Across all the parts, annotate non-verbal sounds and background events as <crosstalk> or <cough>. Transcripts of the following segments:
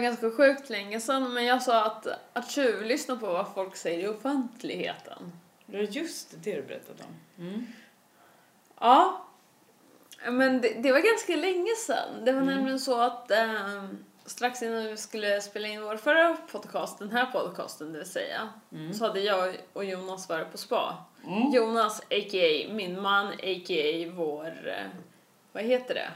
det var ganska sjukt länge sedan, men jag sa att, att tjuvlyssna på vad folk säger i offentligheten. Ja, just det, det du berättat om. Mm. Ja, men det, det var ganska länge sedan. Det var Mm. nämligen så att ehm, strax innan vi skulle spela in vår förra podcast, den här podcasten det vill säga, Mm. så hade jag och Jonas varit på spa. Mm. Jonas, a.k.a. min man, a.k.a. vår... eh, Vad heter det?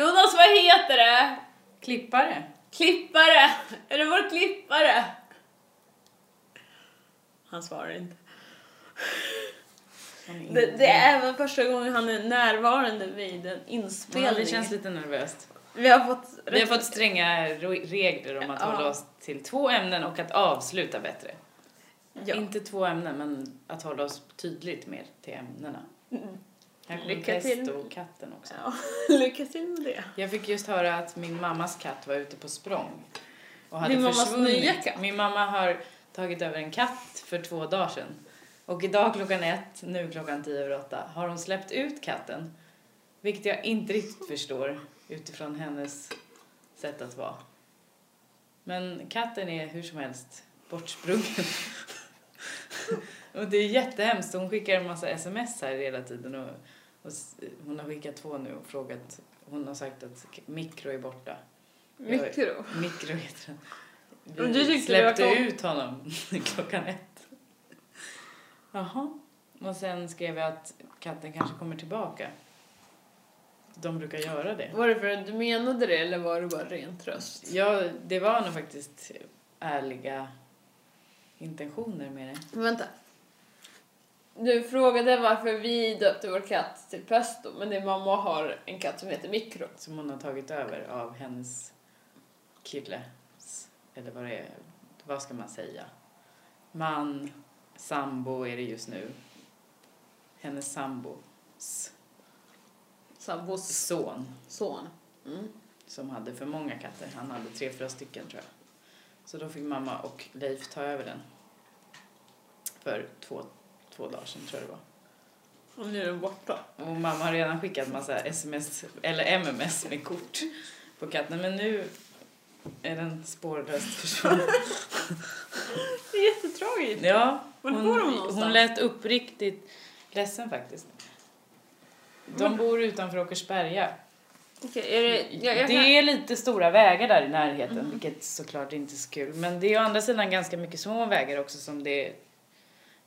Jonas, vad heter det? Klippare. Klippare! Är det vår klippare? Han svarar inte. Det, det är även första gången han är närvarande vid en inspelning. Ja, det känns lite nervöst. Vi har fått... Vi har fått stränga regler om att Ja. hålla oss till två ämnen och att avsluta bättre. Ja. Inte två ämnen, men att hålla oss tydligt mer till ämnena. Mm. Här kommer Lycka till. Och katten också. Ja, <laughs> lycka till med det. Jag fick just höra att min mammas katt var ute på språng. Och hade Din mammas nya katt? Min mamma har tagit över en katt för två dagar sedan. Och idag klockan ett, nu klockan tio över åtta, har hon släppt ut katten. Vilket jag inte riktigt förstår utifrån hennes sätt att vara. Men katten är hur som helst bortsprungen. <laughs> och det är jättehemskt. Hon skickar en massa sms här hela tiden. Och, och hon har skickat två nu och frågat. Hon har sagt att mikro är borta. Mikro. Mikro heter du Vi var släppte kom- ut honom <laughs> klockan ett. Jaha. Och sen skrev jag att katten kanske kommer tillbaka. De brukar göra det. Var det för att du menade det eller var det bara ren tröst? Ja, det var nog faktiskt ärliga intentioner med det. Vänta. Du frågade varför vi döpte vår katt till Pesto, men din mamma har en katt som heter Mikro. Som hon har tagit över av hennes kille. Eller vad det är. Vad ska man säga? Man, sambo är det just nu. Hennes sambos Sambos son. son. Mm. som hade för många katter. Han hade tre, fyra stycken tror jag. Så då fick mamma och Leif ta över den. För två, två dagar sedan tror jag det var. Och nu är den borta. Och mamma har redan skickat massa sms eller mms med kort på katten. Men nu är den spårlöst försvunnen. Det är jättetragiskt. Ja, hon, de någonstans? hon lät uppriktigt ledsen faktiskt. De bor utanför Åkersberga. Okej, är det... Jag, jag det kan... är lite stora vägar där i närheten, Mm. vilket såklart inte är så kul. Men det är å andra sidan ganska mycket små vägar också som det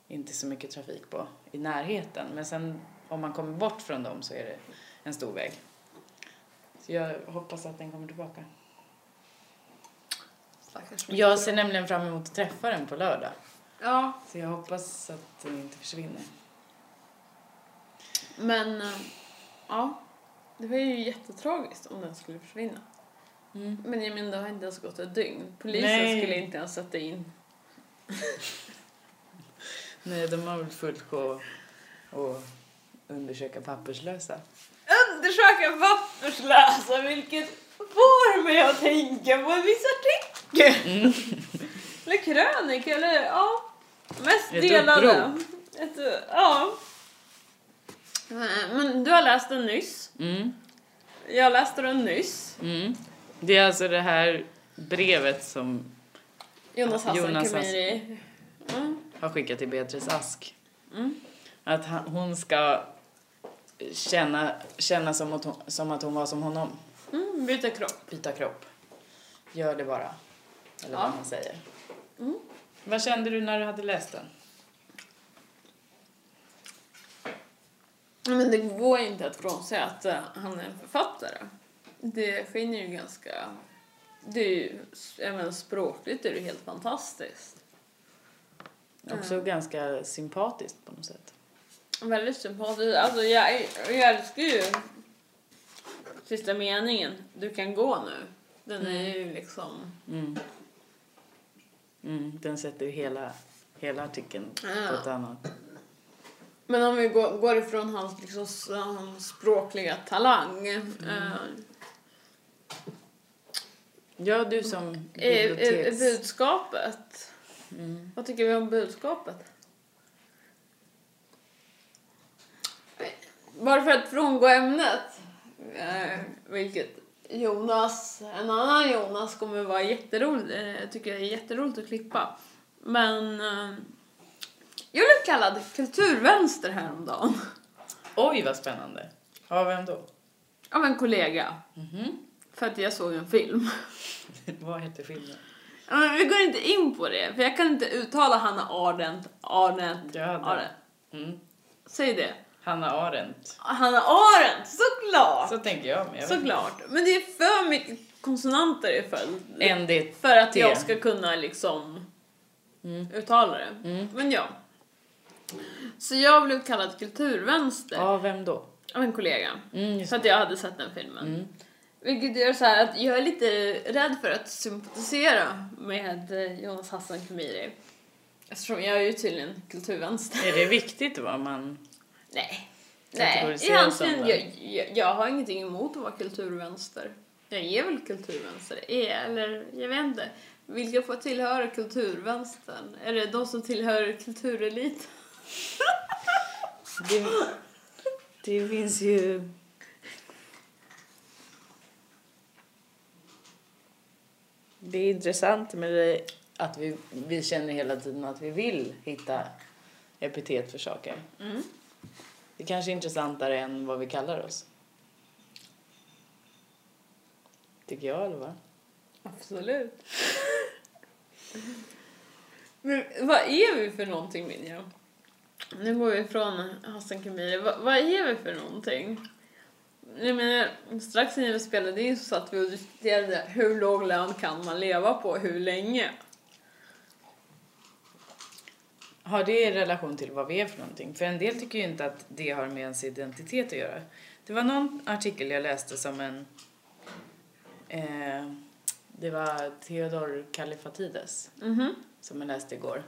inte så mycket trafik på i närheten. Men sen om man kommer bort från dem så är det en stor väg. Så jag hoppas att den kommer tillbaka. Jag ser nämligen fram emot att träffa den på lördag. Ja, Så jag hoppas att den inte försvinner. men... eh, Ja. Det var ju jättetragiskt om den skulle försvinna. Mm. Men jag menar, det har inte ens gått ett dygn. Polisen Nej. skulle inte ens sätta in... Nej, de har väl fullt sjå att undersöka papperslösa. Undersöka papperslösa, vilket får mig att tänka på en viss artikel. Mm. Eller krönika, eller ja. Mest Ett delade. upprop. Ett, ja. Eh, Men du har läst den nyss. Mm. Jag läste den nyss. Mm. Det är alltså det här brevet som Jonas Hassan Jonas Khemiri. Mm. Har skickat till Beatrice Ask. Mm. Att han, hon ska känna, känna som, att hon, som att hon var som honom. Mm. Byta kropp. Byta kropp. Gör det bara. Eller Ja. vad man säger. Mm. Vad kände du när du hade läst den? Men det går inte att frånsäga att eh, han är en författare. Det skiner ju ganska... Det är ju, även språkligt är det helt fantastiskt. Också Mm. ganska sympatiskt på något sätt. Väldigt sympatiskt. Alltså jag, jag älskar ju sista meningen. Du kan gå nu. Den är ju liksom... Mm. Mm, den sätter ju hela, hela artikeln på Ja. ett annat. Men om vi går, går ifrån hans liksom, språkliga talang. Mm. eh, Ja, du som är, är biblioteks... budskapet. Mm. Vad tycker vi om budskapet? Bara för att frångå ämnet, eh, vilket Jonas, en annan Jonas kommer vara jätterolig, eh, tycker jag är jätteroligt att klippa. Men eh, jag blev kallad kulturvänster häromdagen Oj, vad spännande. Av vem då? av en kollega. Mhm. För att jag såg en film. <laughs> vad heter filmen? Men vi går inte in på det, för jag kan inte uttala Hanna Arendt. Arendt. Det. Arendt. Mm. Säg det. Hanna Arendt. Hanna Arendt, såklart! Så tänker jag. Vet Såklart. Men det är för mycket konsonanter i följd. inte. En det. För att jag ska kunna liksom Mm. uttala det. Mm. Men ja. Så jag blev kallad kulturvänster Av vem då? av en kollega. Mm, För att jag hade sett den filmen. Vilket gör så att jag är lite rädd för att sympatisera med eh, Jonas Hassan Khemiri. Eftersom jag är ju tydligen kulturvänster. Är det viktigt vad man... Nej. Nej, egentligen, jag, jag, jag har ingenting emot att vara kulturvänster. Jag är väl kulturvänster, är, eller jag vet inte. Vilka får tillhöra kulturvänstern? Är det de som tillhör kulturelit? Det, det finns ju... Det är intressant med det att vi, vi känner hela tiden att vi vill hitta epitet för saker. Mm. Det kanske är intressantare än vad vi kallar oss. Tycker jag, eller vad? Absolut. <laughs> Men vad är vi för någonting, Minja? Nu går vi ifrån Hassan Khemiri. Vad, vad är vi för någonting? Jag menar, strax innan vi spelade in så satt vi och diskuterade hur låg lön kan man leva på, hur länge? Har det i relation till vad vi är för någonting? För en del tycker ju inte att det har med ens identitet att göra. Det var någon artikel jag läste som en... Eh, det var Theodor Kallifatides Mhm. som jag läste igår.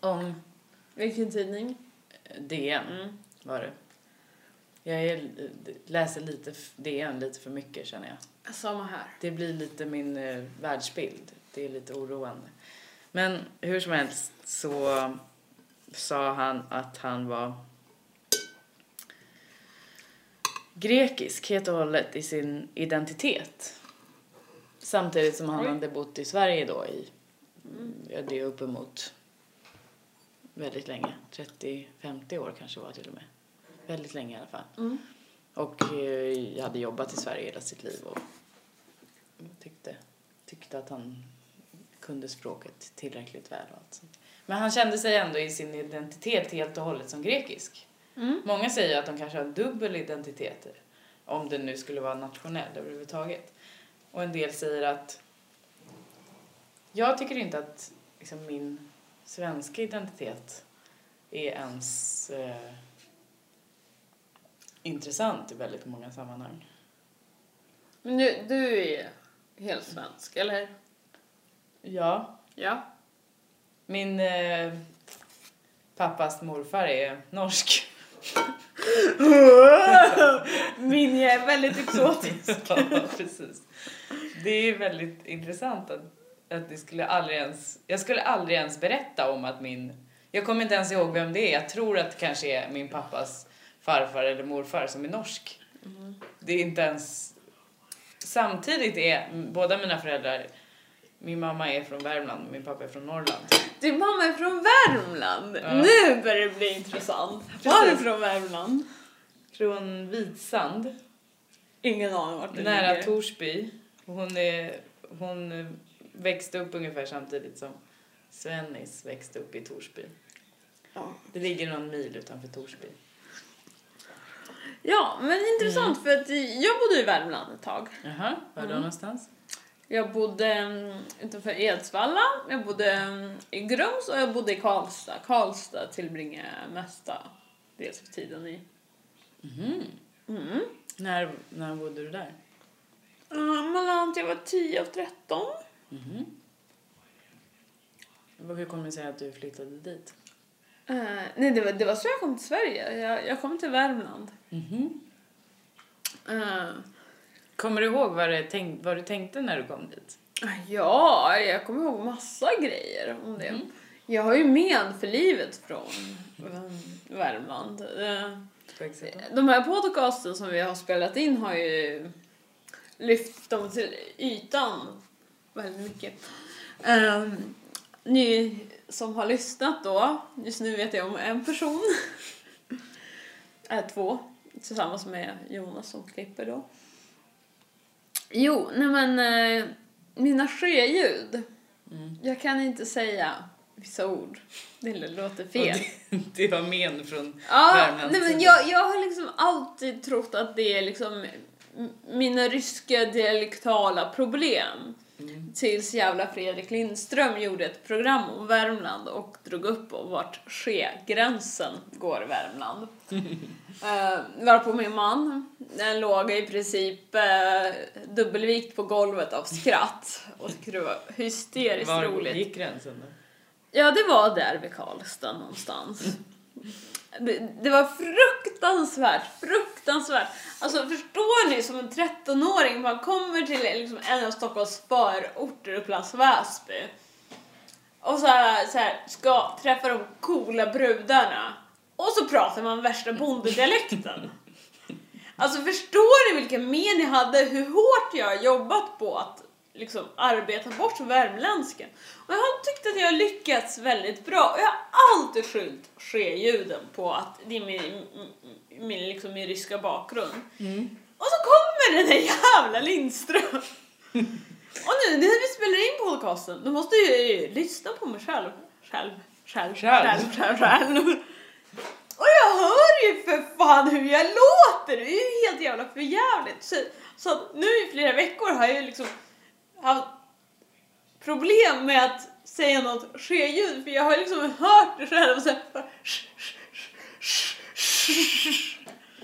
Om Vilken tidning? DN Mm. var det. Jag läser lite DN lite för mycket känner jag. Samma här. Det blir lite min eh, världsbild. Det är lite oroande. Men hur som helst så sa han att han var grekisk helt och hållet i sin identitet. Samtidigt som han Oj. hade bott i Sverige då i, ja det är uppemot väldigt länge, 30-50 år kanske var till och med. Väldigt länge i alla fall. Mm. Och eh, hade jobbat i Sverige hela sitt liv och tyckte, tyckte att han kunde språket tillräckligt väl. Och allt sånt. Men han kände sig ändå i sin identitet helt och hållet som grekisk. Mm. Många säger att de kanske har dubbel identitet om det nu skulle vara nationell överhuvudtaget. Och en del säger att jag tycker inte att liksom, min svenska identitet är ens eh, intressant i väldigt många sammanhang. Men du, du är helt svensk, eller? Ja, Ja. min eh, pappas morfar är norsk. <laughs> Min är väldigt exotisk. <laughs> ja, precis. Det är väldigt intressant att, att det skulle aldrig ens, jag skulle aldrig ens berätta om att min, jag kommer inte ens ihåg vem det är, jag tror att det kanske är min pappas farfar eller morfar som är norsk. Det är inte ens, samtidigt är båda mina föräldrar, min mamma är från Värmland och min pappa är från Norrland. Din mamma är från Värmland. Ja. Nu börjar det bli intressant. Var är du från Värmland? Från Vitsand. Ingen aning vart det Nära ligger. Torsby. Hon, är, hon växte upp ungefär samtidigt som Svennis växte upp i Torsby. Ja. Det ligger någon mil utanför Torsby. Ja, men intressant för att jag bodde i Värmland ett tag. Jaha, var då Mm. någonstans? Jag bodde mm, utanför Edsvalla, jag bodde mm, i Grums och jag bodde i Karlstad. Karlstad tillbringade jag mesta dels av tiden i. Mhm. Mm. När, när bodde du där? Uh, mellan jag var 10 och 13. Mhm. Vad- Hur kommer det sig att du flyttade dit? Eh, nej, det var, det var så jag kom till Sverige. Jag, jag kom till Värmland. Mhm. Eh, Kommer du ihåg vad, tänk, vad du tänkte när du kom dit? ja, jag kommer ihåg massa grejer om det. Mhm. Jag har ju men för livet från Värmland. Exakt. de här podcasten som vi har spelat in har ju lyft dem till ytan väldigt mycket. Um, ni som har lyssnat då, just nu vet jag om en person, äh, två, tillsammans med Jonas som klipper då. Jo, nej men eh, mina sjöljud. Mm. Jag kan inte säga vissa ord. Det låter fel. det, det var men från Ja, nej men jag, jag har liksom alltid trott att det är liksom mina ryska dialektala problem. Mm. Tills jävla Fredrik Lindström gjorde ett program om Värmland och drog upp och vart ske-gränsen går i Värmland. uh, <laughs> varpå min man, den låg i princip uh, dubbelvikt på golvet av skratt och tyckte det var hysteriskt Var roligt. gick gränsen då? Ja, det var där vid Karlstad någonstans. <laughs> Det, det var fruktansvärt, fruktansvärt. Alltså förstår ni som en 13-åring, man kommer till liksom en av Stockholms förorter, Upplands Väsby. Och så här, så här, ska träffa de coola brudarna. Och så pratar man värsta bondedialekten. Alltså förstår ni vilken men jag hade, hur hårt jag har jobbat på att liksom arbeta bort värmländskan. Och jag har tyckt att jag har lyckats väldigt bra. Och jag har alltid skyllt ske-ljuden på att det är min, min, liksom min ryska bakgrund. Och så kommer den där jävla Lindström. Och nu när vi spelar in podcasten, då måste jag ju lyssna på mig själv. Själv, själv, Själv. själv, själv, själv. Och jag hör ju för fan hur jag låter! Det är ju helt jävla förjävligt. Så, så nu i flera veckor har jag ju liksom haft problem med att säga något ske-ljud för jag har liksom hört det själv och så här,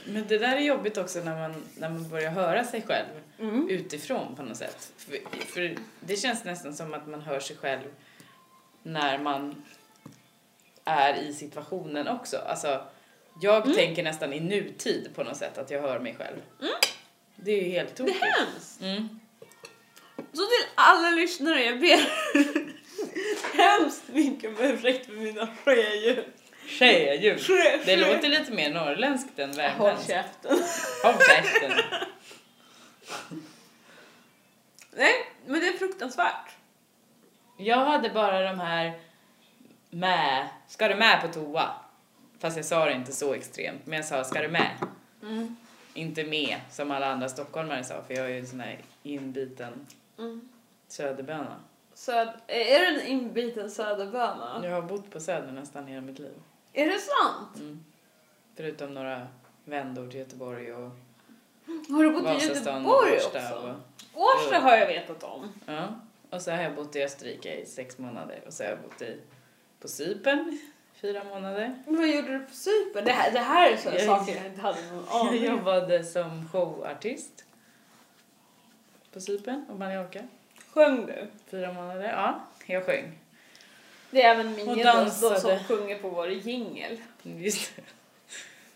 Men det där är jobbigt också när man, när man börjar höra sig själv Mm. utifrån på något sätt. För, för det känns nästan som att man hör sig själv när man är i situationen också. Alltså, jag Mm. tänker nästan i nutid på något sätt att jag hör mig själv. Det är ju helt Det är tokigt. hemskt. Så till alla lyssnare, jag ber <laughs> hemskt mycket om ursäkt för mina. Tjejljud. Ske- Det låter lite mer norrländskt än Håll värmländskt. käften. Håll käften. <laughs> Nej, men det är fruktansvärt. Jag hade bara de här med, ska du med på toa? Fast jag sa det inte så extremt, men jag sa ska du med? Mm. Inte med som alla andra stockholmare sa, för jag är ju en sån här inbiten Mm. söderböna. Söd- är du en inbiten söderböna? Jag har bott på söder nästan hela mitt liv. Är det sant? Mm. Förutom några vändor till Göteborg och Har du bott i Vasastan Göteborg Årsta. också? Och, Årsta har jag vetat om. ja. och så har jag bott i Österrike i sex månader och så har jag bott i, på Cypern fyra månader. Men vad gjorde du på Cypern? Det här, det här är sådana Jag- saker jag inte hade någon <laughs> Jag aning om. jobbade som showartist på Cypern och Mallorca. Sjöng du? Fyra månader, ja. Jag sjöng. Det är även Mia då, som sjunger på vår jingel. Just det.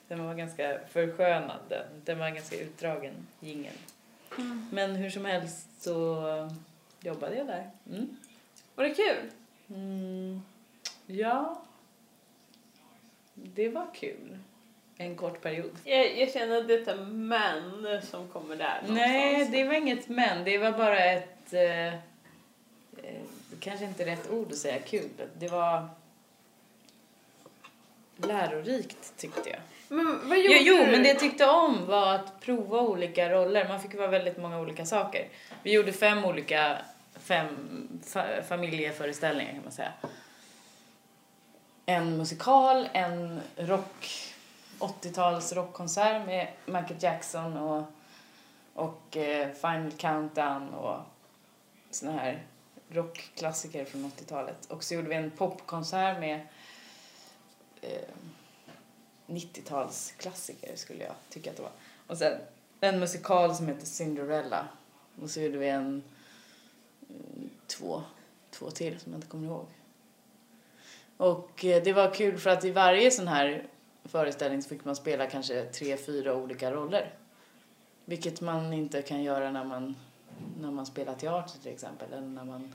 Den var ganska förskönad den. Var ganska utdragen, jingel. Men hur som helst så jobbade jag där. Mm. Var det kul? Mm. Ja. Det var kul. En kort period. Jag, jag känner att det är män som kommer där Nej, någonstans. det var inget men. Det var bara ett... Eh, eh, kanske inte rätt ord att säga kul. Det var lärorikt tyckte jag. Men vad Jo, gjorde jo, du? men det jag tyckte om var att prova olika roller. Man fick vara väldigt många olika saker. Vi gjorde fem olika fem fa- familjeföreställningar kan man säga. En musikal, en rock, 80-tals rockkonsert med Michael Jackson och, och eh, Final Countdown och såna här rockklassiker från 80-talet. Och så gjorde vi en popkonsert med eh, 90-talsklassiker skulle jag tycka att det var. Och sen en musikal som heter Cinderella. Och så gjorde vi en mm, två, två till som jag inte kommer ihåg. Och eh, det var kul för att i varje sån här föreställning så fick man spela kanske tre, fyra olika roller. Vilket man inte kan göra när man, när man spelar teater till exempel. Eller när man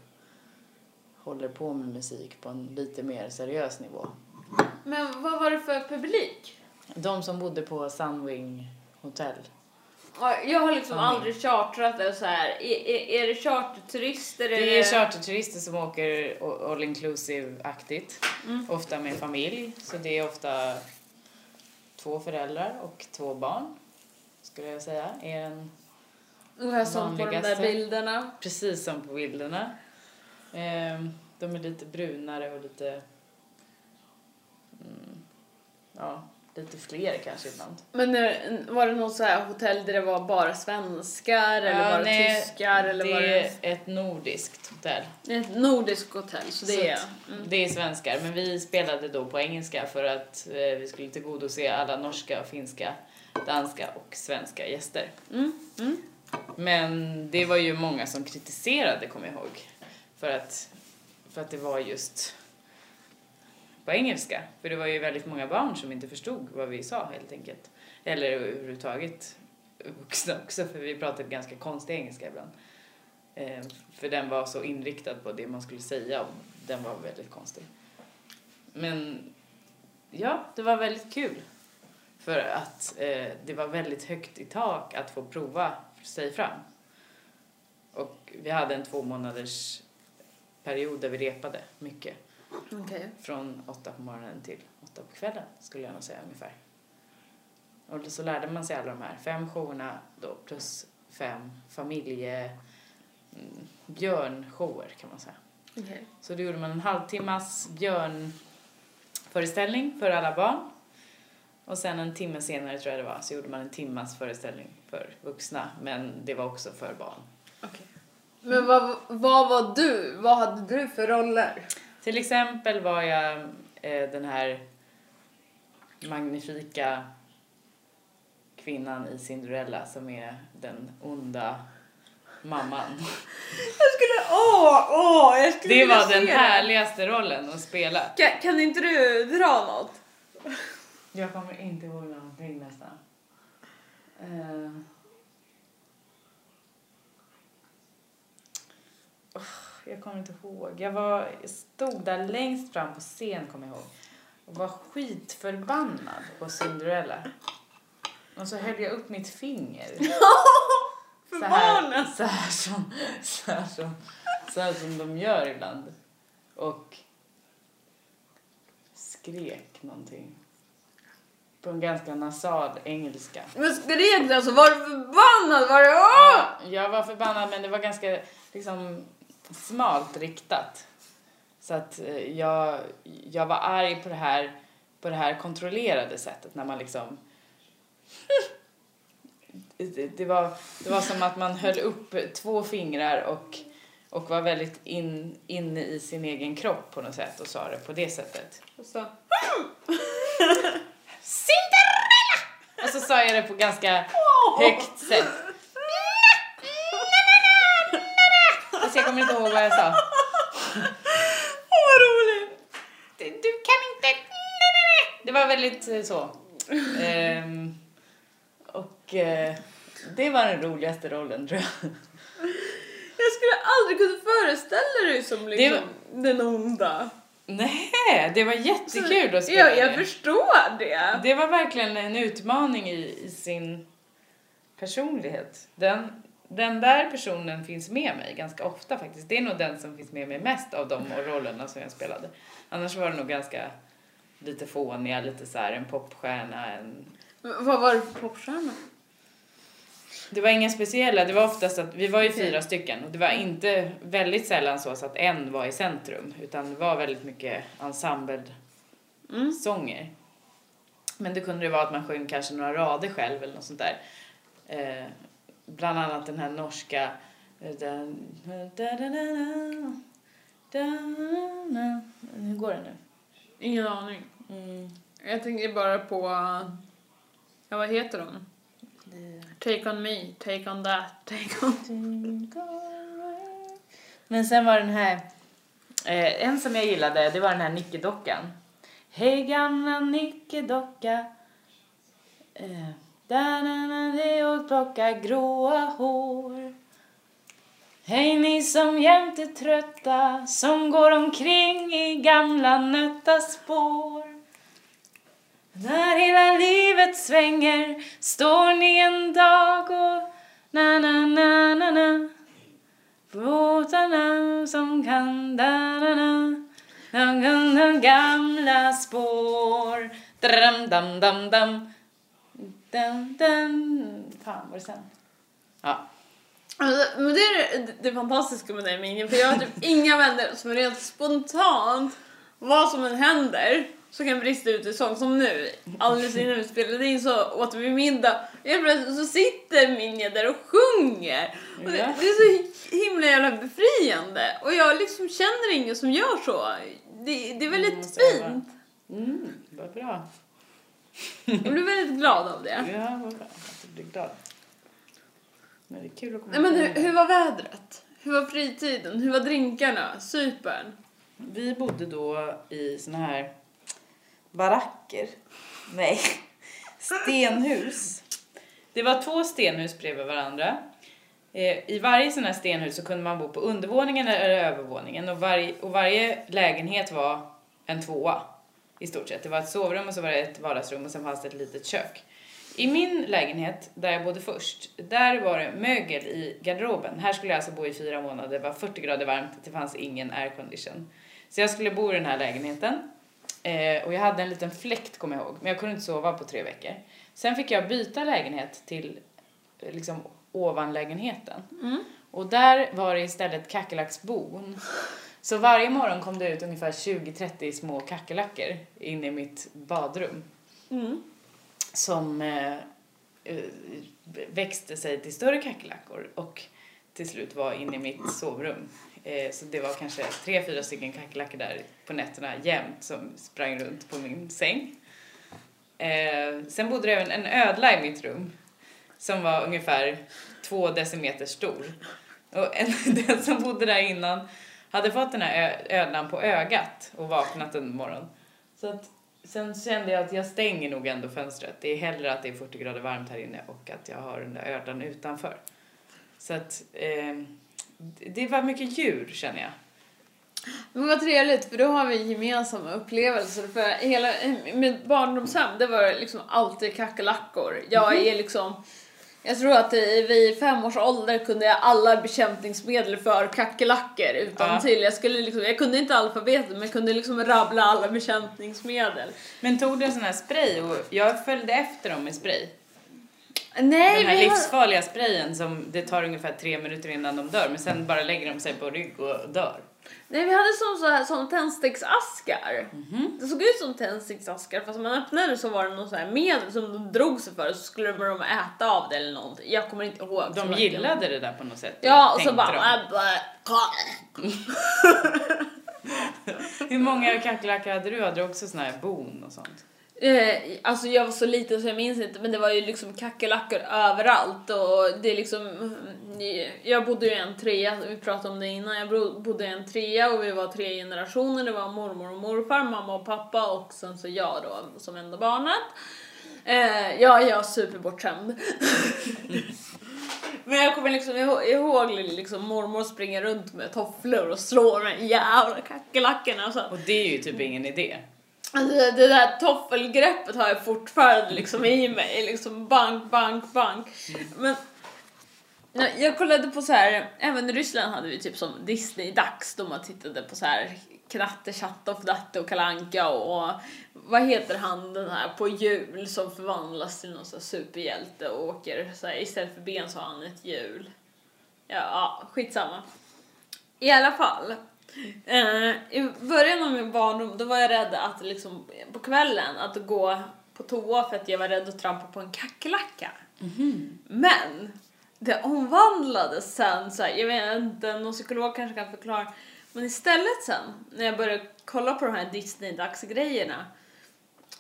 håller på med musik på en lite mer seriös nivå. Men vad var det för publik? De som bodde på Sunwing Hotel Ja, Jag har liksom aldrig chartrat det så här. Är, är, är det charterturister? Det är charterturister som åker all inclusive-aktigt. Mm. Ofta med familj. Så det är ofta två föräldrar och två barn. Skulle jag säga. Är en, Ungefär som på de där vanligaste. bilderna. precis som på bilderna. Ehm, de är lite brunare och lite... Mm, ja, lite fler kanske ibland. Men är- var det något så här hotell där det var bara svenskar eller Ja, var det nej, tyskar eller det var är det... ett nordiskt hotell. Är ett nordiskt hotell så det Så är... Mm. Det är svenskar, men vi spelade då på engelska för att eh, vi skulle tillgodose alla norska, finska, danska och svenska gäster. Mm. Mm. Men det var ju många som kritiserade, kommer jag ihåg. För att, för att det var just på engelska. För det var ju väldigt många barn som inte förstod vad vi sa helt enkelt. Eller överhuvudtaget vuxna också, för vi pratade ganska konstig engelska ibland. Eh, för den var så inriktad på det man skulle säga och den var väldigt konstig. Men ja, det var väldigt kul. För att eh, det var väldigt högt i tak att få prova sig fram. Och vi hade en två månaders period där vi repade mycket. Okej. Från åtta på morgonen till åtta på kvällen skulle jag nog säga ungefär. Och så lärde man sig alla de här fem showerna då plus fem familje mm, björnshower kan man säga. Okej. Så då gjorde man en halvtimmas björnföreställning för alla barn. Och sen en timme senare tror jag det var så gjorde man en timmas föreställning för vuxna men det var också för barn. Okej. Men vad, vad var du? Vad hade du för roller? Till exempel var jag eh, den här magnifika kvinnan i Cinderella som är den onda mamman. Jag skulle... Åh! Åh! Jag skulle Det var den härligaste rollen att spela. Kan, kan inte du dra något? Jag kommer inte ihåg någonting nästan. Uh. Jag kommer inte ihåg. Jag var, stod där längst fram på scen, kommer jag ihåg. Och var skitförbannad på Cinderella. Och så höll jag upp mitt finger. För <laughs> så här, barnen! Så här, som, så, här som, så här som de gör ibland. Och skrek någonting. På en ganska nasal engelska. Men skrek du alltså? Var du förbannad? Var det åh! Jag var förbannad men det var ganska liksom smalt riktat. Så att eh, jag, jag var arg på det här på det här kontrollerade sättet när man liksom <laughs> det, det, var, det var som att man höll upp två fingrar och, och var väldigt in, inne i sin egen kropp på något sätt och sa det på det sättet. Och så, <laughs> Cinderella! Och så sa jag det på ganska högt sätt. Alltså jag kommer inte ihåg vad jag sa. Åh vad roligt! Du kan inte... Det var väldigt eh, så. Ehm, och eh, det var den roligaste rollen tror jag. Jag skulle aldrig kunna föreställa dig som liksom den onda. Nej, det var jättekul att spela Ja, jag det. förstår det. Det var verkligen en utmaning i, i sin personlighet. Den, den där personen finns med mig ganska ofta faktiskt. Det är nog den som finns med mig mest av de rollerna som jag spelade. Annars var det nog ganska lite fåniga, lite så här en popstjärna, en... Vad var det för popstjärna? Det var inga speciella, det var oftast att vi var ju Okej. fyra stycken och det var inte väldigt sällan så, att en var i centrum utan det var väldigt mycket ensemble-sånger. Mm. Men det kunde det vara att man sjöng kanske några rader själv eller något sånt där. Bland annat den här norska eh. Hur går den nu? Ingen aning. Mm. Jag tänker bara på... Ja, vad heter de? Take on me, take on that, <laughs> take on... Men sen var den här, eh, en som jag gillade, det var den här nickedockan. Hej gamla nickedocka, eh, där när och plocka gråa hår. Hej ni som jämt är trötta, som går omkring i gamla nötta spår. När hela livet svänger står ni en dag och na na na na na Båtarna som kan da na na na na na gamla spår dam dam dam Fan, var det sen? Ja. Alltså, men det är det, det fantastiska med dig Minja, för jag har typ <laughs> inga vänner som rent spontant, vad som än händer, så kan brista ut i sång. Som nu, alldeles innan vi spelade in så åt vi middag, helt plötsligt så sitter Minja där och sjunger. Och det, det är så himla jävla befriande. Och jag liksom känner ingen som gör så. Det, det är väldigt Mm, fint. Mm, vad bra. Jag blir väldigt glad av det. Ja, vad bra att du blir glad. Men det är kul att komma Nej, men hur, hur var vädret? Hur var fritiden? Hur var drinkarna? Cypern? Vi bodde då i såna här baracker. Nej, <laughs> stenhus. Det var två stenhus bredvid varandra. Eh, I varje sån här stenhus så kunde man bo på undervåningen eller övervåningen och, varje, och varje lägenhet var en tvåa i stort sett. Det var ett sovrum och så var det ett vardagsrum och sen fanns det ett litet kök. I min lägenhet, där jag bodde först, där var det mögel i garderoben. Här skulle jag alltså bo i fyra månader, det var 40 grader varmt, det fanns ingen aircondition. Så jag skulle bo i den här lägenheten. Eh, och jag hade en liten fläkt, kommer jag ihåg, men jag kunde inte sova på tre veckor. Sen fick jag byta lägenhet till eh, liksom ovanlägenheten. Och där var det istället kackerlacksbon. Så varje morgon kom det ut ungefär 20-30 små kackerlackor in i mitt badrum Mm. som eh, eh, växte sig till större kackerlackor och till slut var inne i mitt sovrum. Eh, så det var kanske tre, fyra stycken kackerlackor där på nätterna jämt som sprang runt på min säng. Eh, sen bodde det även en ödla i mitt rum som var ungefär två decimeter stor. Och en, <laughs> den som bodde där innan hade fått den här ödlan på ögat och vaknat en morgon. Så att sen kände jag att jag stänger nog ändå fönstret. Det är hellre att det är 40 grader varmt här inne och att jag har den där ödlan utanför. Så att eh, det var mycket djur känner jag. Men vad trevligt, för då har vi gemensamma upplevelser. För hela mitt barndomshem, det var liksom alltid kackerlackor. Jag är liksom... Jag tror att vid fem års ålder kunde jag alla bekämpningsmedel för kackerlackor utan Ja. till. Jag, skulle liksom, jag kunde inte alfabetet men jag kunde liksom rabbla alla bekämpningsmedel. Men tog du en sån här spray och jag följde efter dem med spray. Nej, Den här vi livsfarliga sprayen som det tar ungefär tre minuter innan de dör men sen bara lägger de sig på rygg och dör. Nej, vi hade som, så här, som tändsticksaskar. Mhm. Det såg ut som tändsticksaskar fast man öppnade så var det något så här medel som de drog sig för så skulle de äta av det eller någonting. Jag kommer inte ihåg. De gillade det där på något sätt. Ja, och så bara... äh, <laughs> Hur många kackerlackor hade du? Hade du också såna här bon och sånt? Eh, alltså jag var så liten så jag minns inte men det var ju liksom kackerlackor överallt och det är liksom mm, Jag bodde ju i en trea, vi pratade om det innan, jag bodde i en trea och vi var tre generationer, det var mormor och morfar, mamma och pappa och sen så jag då som enda barnet. Eh, ja, jag är superbortskämd. <laughs> Men jag kommer liksom ihåg, ihåg liksom mormor springer runt med tofflor och slår med jävla kackerlackorna och så. Alltså. Och det är ju typ ingen idé. Alltså det där toffelgreppet har jag fortfarande liksom i mig, liksom bank, bank, bank. Men jag, kollade på så här, även i Ryssland hade vi typ som Disney-dags då man tittade på så här Knatte, och Datte och Kalanka och, och vad heter han den här på jul som förvandlas till någon så superhjälte och åker så här, istället för ben så har han ett hjul. Ja, ja skitsamma. I alla fall. Eh, I början av min barndom då var jag rädd att liksom på kvällen att gå på toa för att jag var rädd att trampa på en kackerlacka. Men det omvandlades sen, så här, jag vet inte, någon psykolog kanske kan förklara. Men istället sen när jag började kolla på de här Disney-dagsgrejerna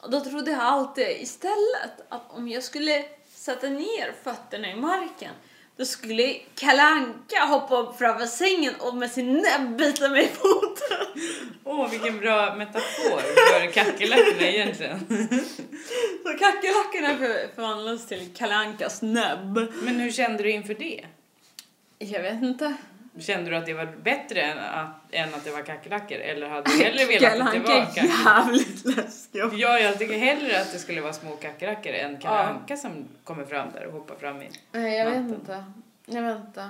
då trodde jag alltid istället att om jag skulle sätta ner fötterna i marken då skulle Kalanka hoppa upp framför sängen och med sin näbb bita mig i foten. Åh, vilken bra metafor för kackerlackorna egentligen. Så kackerlackorna för, förvandlas till Kalankas näbb. Men hur kände du inför det? Jag vet inte. Kände du att det var bättre än att, än att det var kackerlackor? Eller hade du hellre velat att det var kackerlackor? jävligt läskig. Ja, jag tycker hellre att det skulle vara små kackerlackor än Kalle Ja. Anka som kommer fram där och hoppar fram i. Nej, jag vet Natten. inte. Jag vet inte.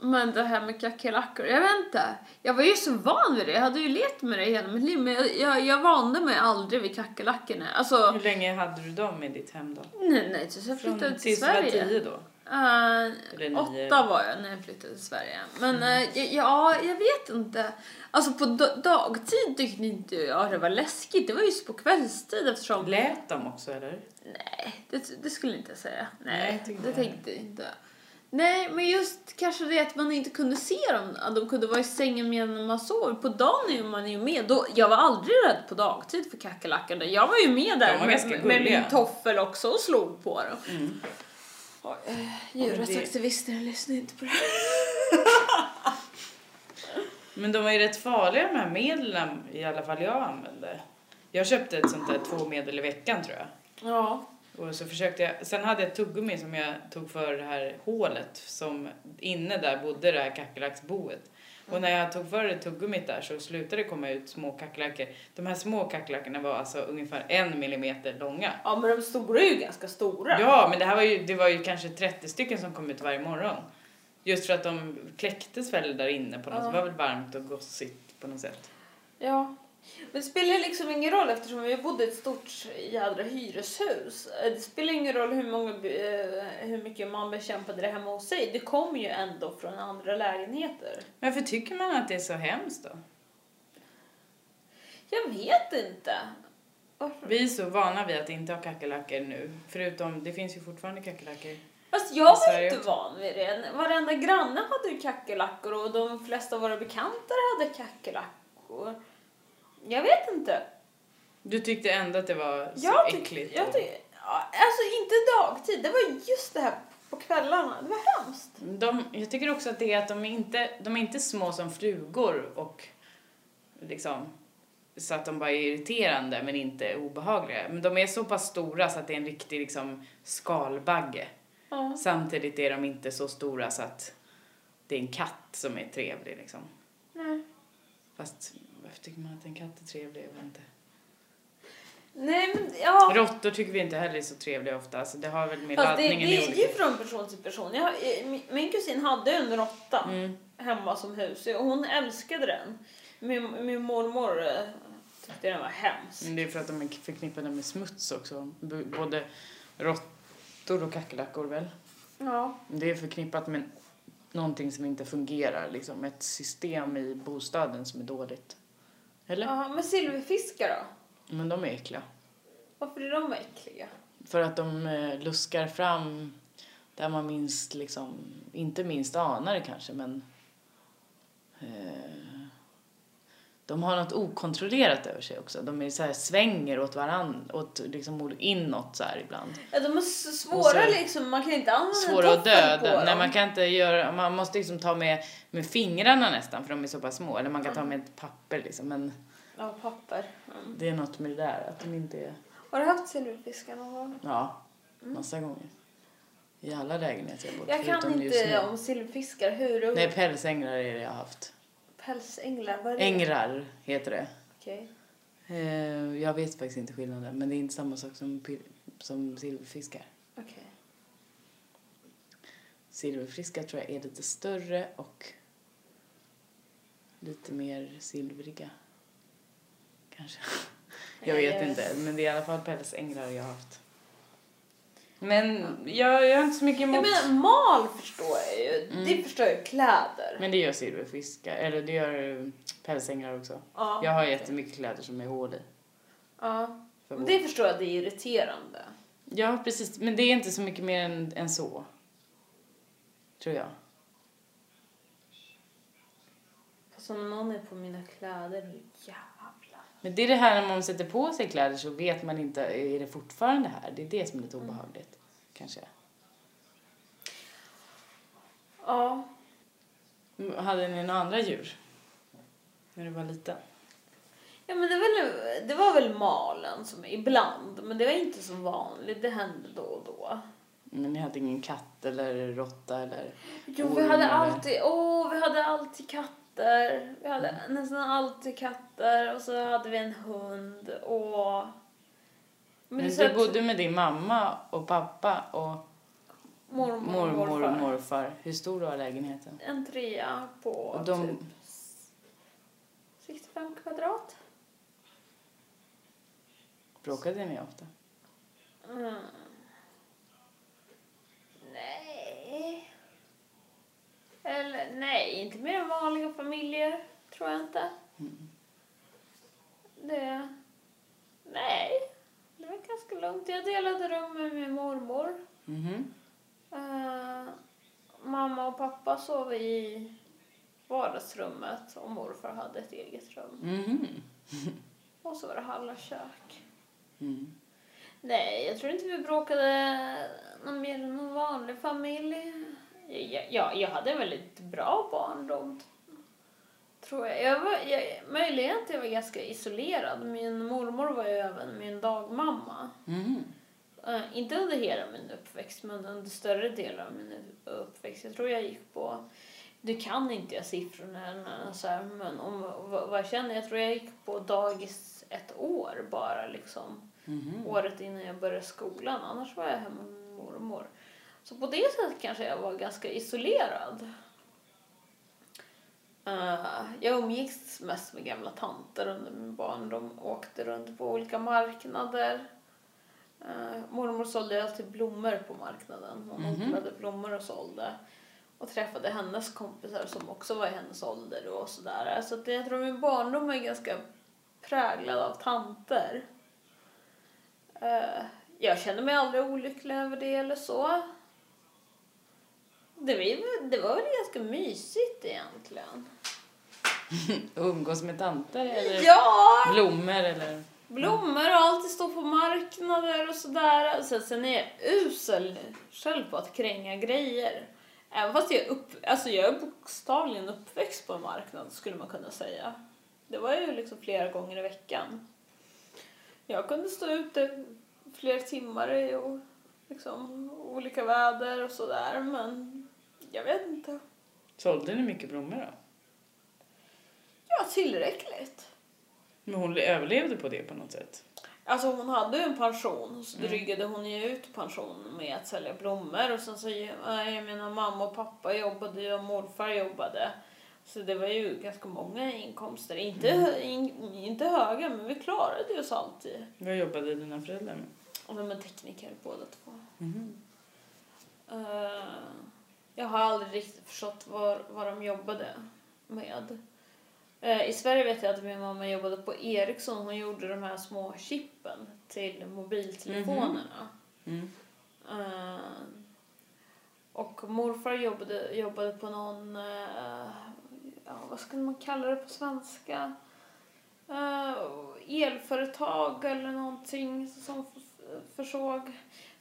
Men det här med kackerlackor, jag vet inte. Jag var ju så van vid det. Jag hade ju lekt med det hela mitt liv. Men jag, jag, jag vande mig aldrig vid kackerlackorna. Alltså, Hur länge hade du dem i ditt hem då? nej, nej, tills jag Från flyttade till tills du var Sverige. tio då? Uh, åtta var jag när jag flyttade till Sverige. Men eh, jag- ja, jag vet inte. Alltså på da- dagtid tyckte inte jag det var läskigt. Det var just på kvällstid eftersom... Lät de också eller? Nej, det, det skulle inte jag säga. Nej, Nej, det inte tänkte jag inte. Nej, men just kanske det att man inte kunde se dem. Att de kunde vara i sängen medan man sov. På dagen är man ju med. Då, jag var aldrig rädd på dagtid för kackerlackorna. Jag var ju med där med, med, min toffel också och slog på dem. Mm. Oj, eh, Djurrättsaktivister, jag lyssnar inte på det här. <laughs> Men de var ju rätt farliga de här medlen i alla fall jag använde. Jag köpte ett sånt där två medel i veckan tror jag. Ja. Och så försökte jag, sen hade jag ett tuggummi som jag tog för det här hålet som inne där bodde det här kackerlacksboet. Och när jag tog för det tuggummit där så slutade det komma ut små kackerlackor. De här små kackerlackorna var alltså ungefär en millimeter långa. ja, men de stora är ju ganska stora. Ja, men det här var ju, det var ju kanske 30 stycken som kom ut varje morgon. Just för att de kläcktes väl där inne på något Ja. Det var väl varmt och gossigt på något sätt. Ja. Men det spelar liksom ingen roll eftersom vi bodde i ett stort jädra hyreshus. Eh, Det spelar ingen roll hur, många, eh, hur mycket man bekämpade det hemma hos sig. Det kom ju ändå från andra lägenheter. Varför tycker man att det är så hemskt då? Jag vet inte. Varför? Vi är så vana vid att inte ha kackerlackor nu. Förutom, det finns ju fortfarande kackerlackor. Fast jag var inte van vid det. Varenda granne hade ju kackerlackor och de flesta av våra bekanta hade kackerlackor. Jag vet inte. Du tyckte ändå att det var så Jag tyck- äckligt? jag tyck- alltså inte dagtid, det var just det här på kvällarna. Det var hemskt. De, jag tycker också att det är att de är inte, de är inte små som flugor och liksom så att de bara är irriterande men inte obehagliga. Men de är så pass stora så att det är en riktig liksom skalbagge. Ja. Samtidigt är de inte så stora så att det är en katt som är trevlig liksom. Nej. Fast varför tycker man att en katt är trevlig? Jag vet inte. Nej men ja. Råttor tycker vi inte heller är så trevliga ofta. Så det har väl med Fast det, laddningen det i är olika... ju från person till person. Jag, min, kusin hade en råtta Mm. hemma som hus och hon älskade den. Min, min mormor eh, tyckte den var hemsk. Men det är för att de är förknippade med smuts också. Både råttor och kackerlackor väl? Ja. Det är förknippat med någonting som inte fungerar, liksom ett system i bostaden som är dåligt. Eller? ja. Men silverfiskar då? Men de är äckliga. Varför är de äckliga? För att de eh, luskar fram där man minst, liksom, inte minst anar det kanske, men eh, de har något okontrollerat över sig också. De är så här, svänger åt varandra, åt liksom inåt så här ibland. Ja, de är så svåra Och så- liksom. Man kan inte använda svåra att döda. Nej, man kan inte göra, man måste liksom ta med, med fingrarna nästan för de är så pass små. Eller man kan ta med ett papper liksom. Men Ja, papper. Mm. det är något med det där att de inte är, Har du haft silverfiskar någon gång? ja, massa gånger. I alla lägenheter jag bott Jag kan inte om silverfiskar. Hur? Nej, pälsänglar är det jag har haft. Pälsänglar? Vad är det? Ängrar heter det. Okej. Eh, jag vet faktiskt inte skillnaden, men det är inte samma sak som, pil- som silverfiskar. Okej. Silverfiskar tror jag är lite större och lite mer silvriga. Kanske. <laughs> Jag Nej, vet jag- inte, men det är i alla fall pälsänglar jag har haft. Men jag, jag har inte så mycket Jag emot... menar mal förstår jag ju. Mm. Det förstår jag ju. Kläder. Men det gör silverfiskar, eller det gör eh, pälsänglar också. ja. Jag har jättemycket kläder som är hål i. Ja. För Men det förstår jag, det är irriterande. Ja, precis. Men det är inte så mycket mer än, än så. Tror jag. Fast om någon är på mina kläder, jävlar. Men det är det här när man sätter på sig kläder så vet man inte, är det fortfarande här? Det är det som är lite obehagligt. Kanske. Ja. Mm, Hade ni några andra djur? När du var liten? Ja men det var, väl, det var väl malen som ibland, men det var inte så vanligt. Det hände då och då. Men ni hade ingen katt eller råtta eller... Jo, vi hade eller- alltid, åh, vi hade alltid katter. Vi hade nästan alltid katter och så hade vi en hund och... Men så du bodde med din mamma och pappa och mormor mormor och morfar. Hur stor var lägenheten? En trea på Och de- typ 65 kvadrat. Bråkade ni ofta? Mm. Nej. Eller nej, inte mer än vanliga familjer. Tror jag inte. Det... Nej. Det var ganska lugnt. Jag delade rum med min mormor. Mhm. Eh, mamma och pappa sov i vardagsrummet och morfar hade ett eget rum. Mhm. <laughs> Och så var det hall och kök. Mm. Nej, jag tror inte vi bråkade någon mer än någon vanlig familj. Jag, jag, jag hade en väldigt bra barndom. Tror jag. jag, var, jag möjligen att jag var ganska isolerad. Min mormor var ju även min dagmamma. Mhm. Eh, inte under hela min uppväxt, men under större delar av min uppväxt. Jag tror jag gick på... Du kan inte jag siffrorna, så här, men om, vad, vad jag känner, jag tror jag gick på dagis ett år bara liksom. Mhm. Året innan jag började skolan. Annars var jag hemma med mormor. Så på det sättet kanske jag var ganska isolerad. Eh, jag umgicks mest med gamla tanter under min barndom. Åkte runt på olika marknader. Uh, mormor sålde alltid blommor på marknaden. Hon Mhm. odlade blommor och sålde. Och träffade hennes kompisar som också var i hennes ålder och sådär. Så att jag tror min barndom är ganska präglad av tanter. Eh, jag kände mig aldrig olycklig över det eller så. Det var, det var väl ganska mysigt egentligen. <laughs> Umgås med tanter eller Ja! blommor eller... Blommor och alltid stå på marknader och sådär. Sen, sen är jag usel själv på att kränga grejer. Även fast jag, upp, alltså jag är bokstavligen uppväxt på en marknad skulle man kunna säga. Det var ju liksom flera gånger i veckan. Jag kunde stå ute flera timmar och, liksom, olika väder och sådär men jag vet inte. Sålde ni mycket blommor då? Ja, tillräckligt. Men hon överlevde på det på något sätt? Alltså hon hade ju en pension så Mm. drygade hon ju ut pensionen med att sälja blommor och sen så, jag menar mamma och pappa jobbade ju och morfar jobbade. Så det var ju ganska många inkomster. Inte, hö- in, inte höga men vi klarade oss alltid. Vad jobbade dina föräldrar med? De är tekniker båda två. Mhm. Eh, jag har aldrig riktigt förstått vad, vad de jobbade med. Eh, I Sverige vet jag att min mamma jobbade på Ericsson. Hon gjorde de här små chippen till mobiltelefonerna. Mm. Eh, och morfar jobbade, jobbade på någon, eh, ja, vad skulle man kalla det på svenska? Elföretag eller någonting som försåg.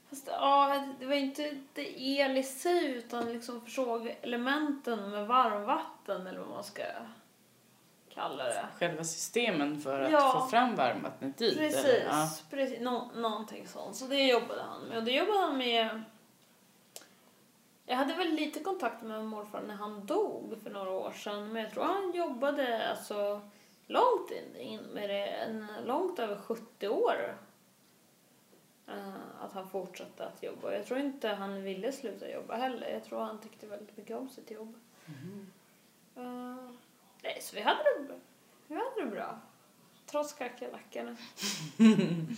Fast ja, det var inte det el i sig utan liksom försåg elementen med varmvatten eller vad man ska kalla det. Själva systemen för att Ja. få fram varmvattnet dit? Precis, Eller? Ja. precis. Nå- någonting sånt. Så det jobbade han med. Och det jobbade han med... Jag hade väl lite kontakt med morfar när han dog för några år sedan. Men jag tror han jobbade alltså långt in, med det. Långt över 70 år. Att han fortsatte att jobba. Jag tror inte han ville sluta jobba heller. Jag tror han tyckte väldigt mycket om sitt jobb. Eh, nej, så vi hade det, bra. vi hade det bra. Trots kackerlackorna. <laughs>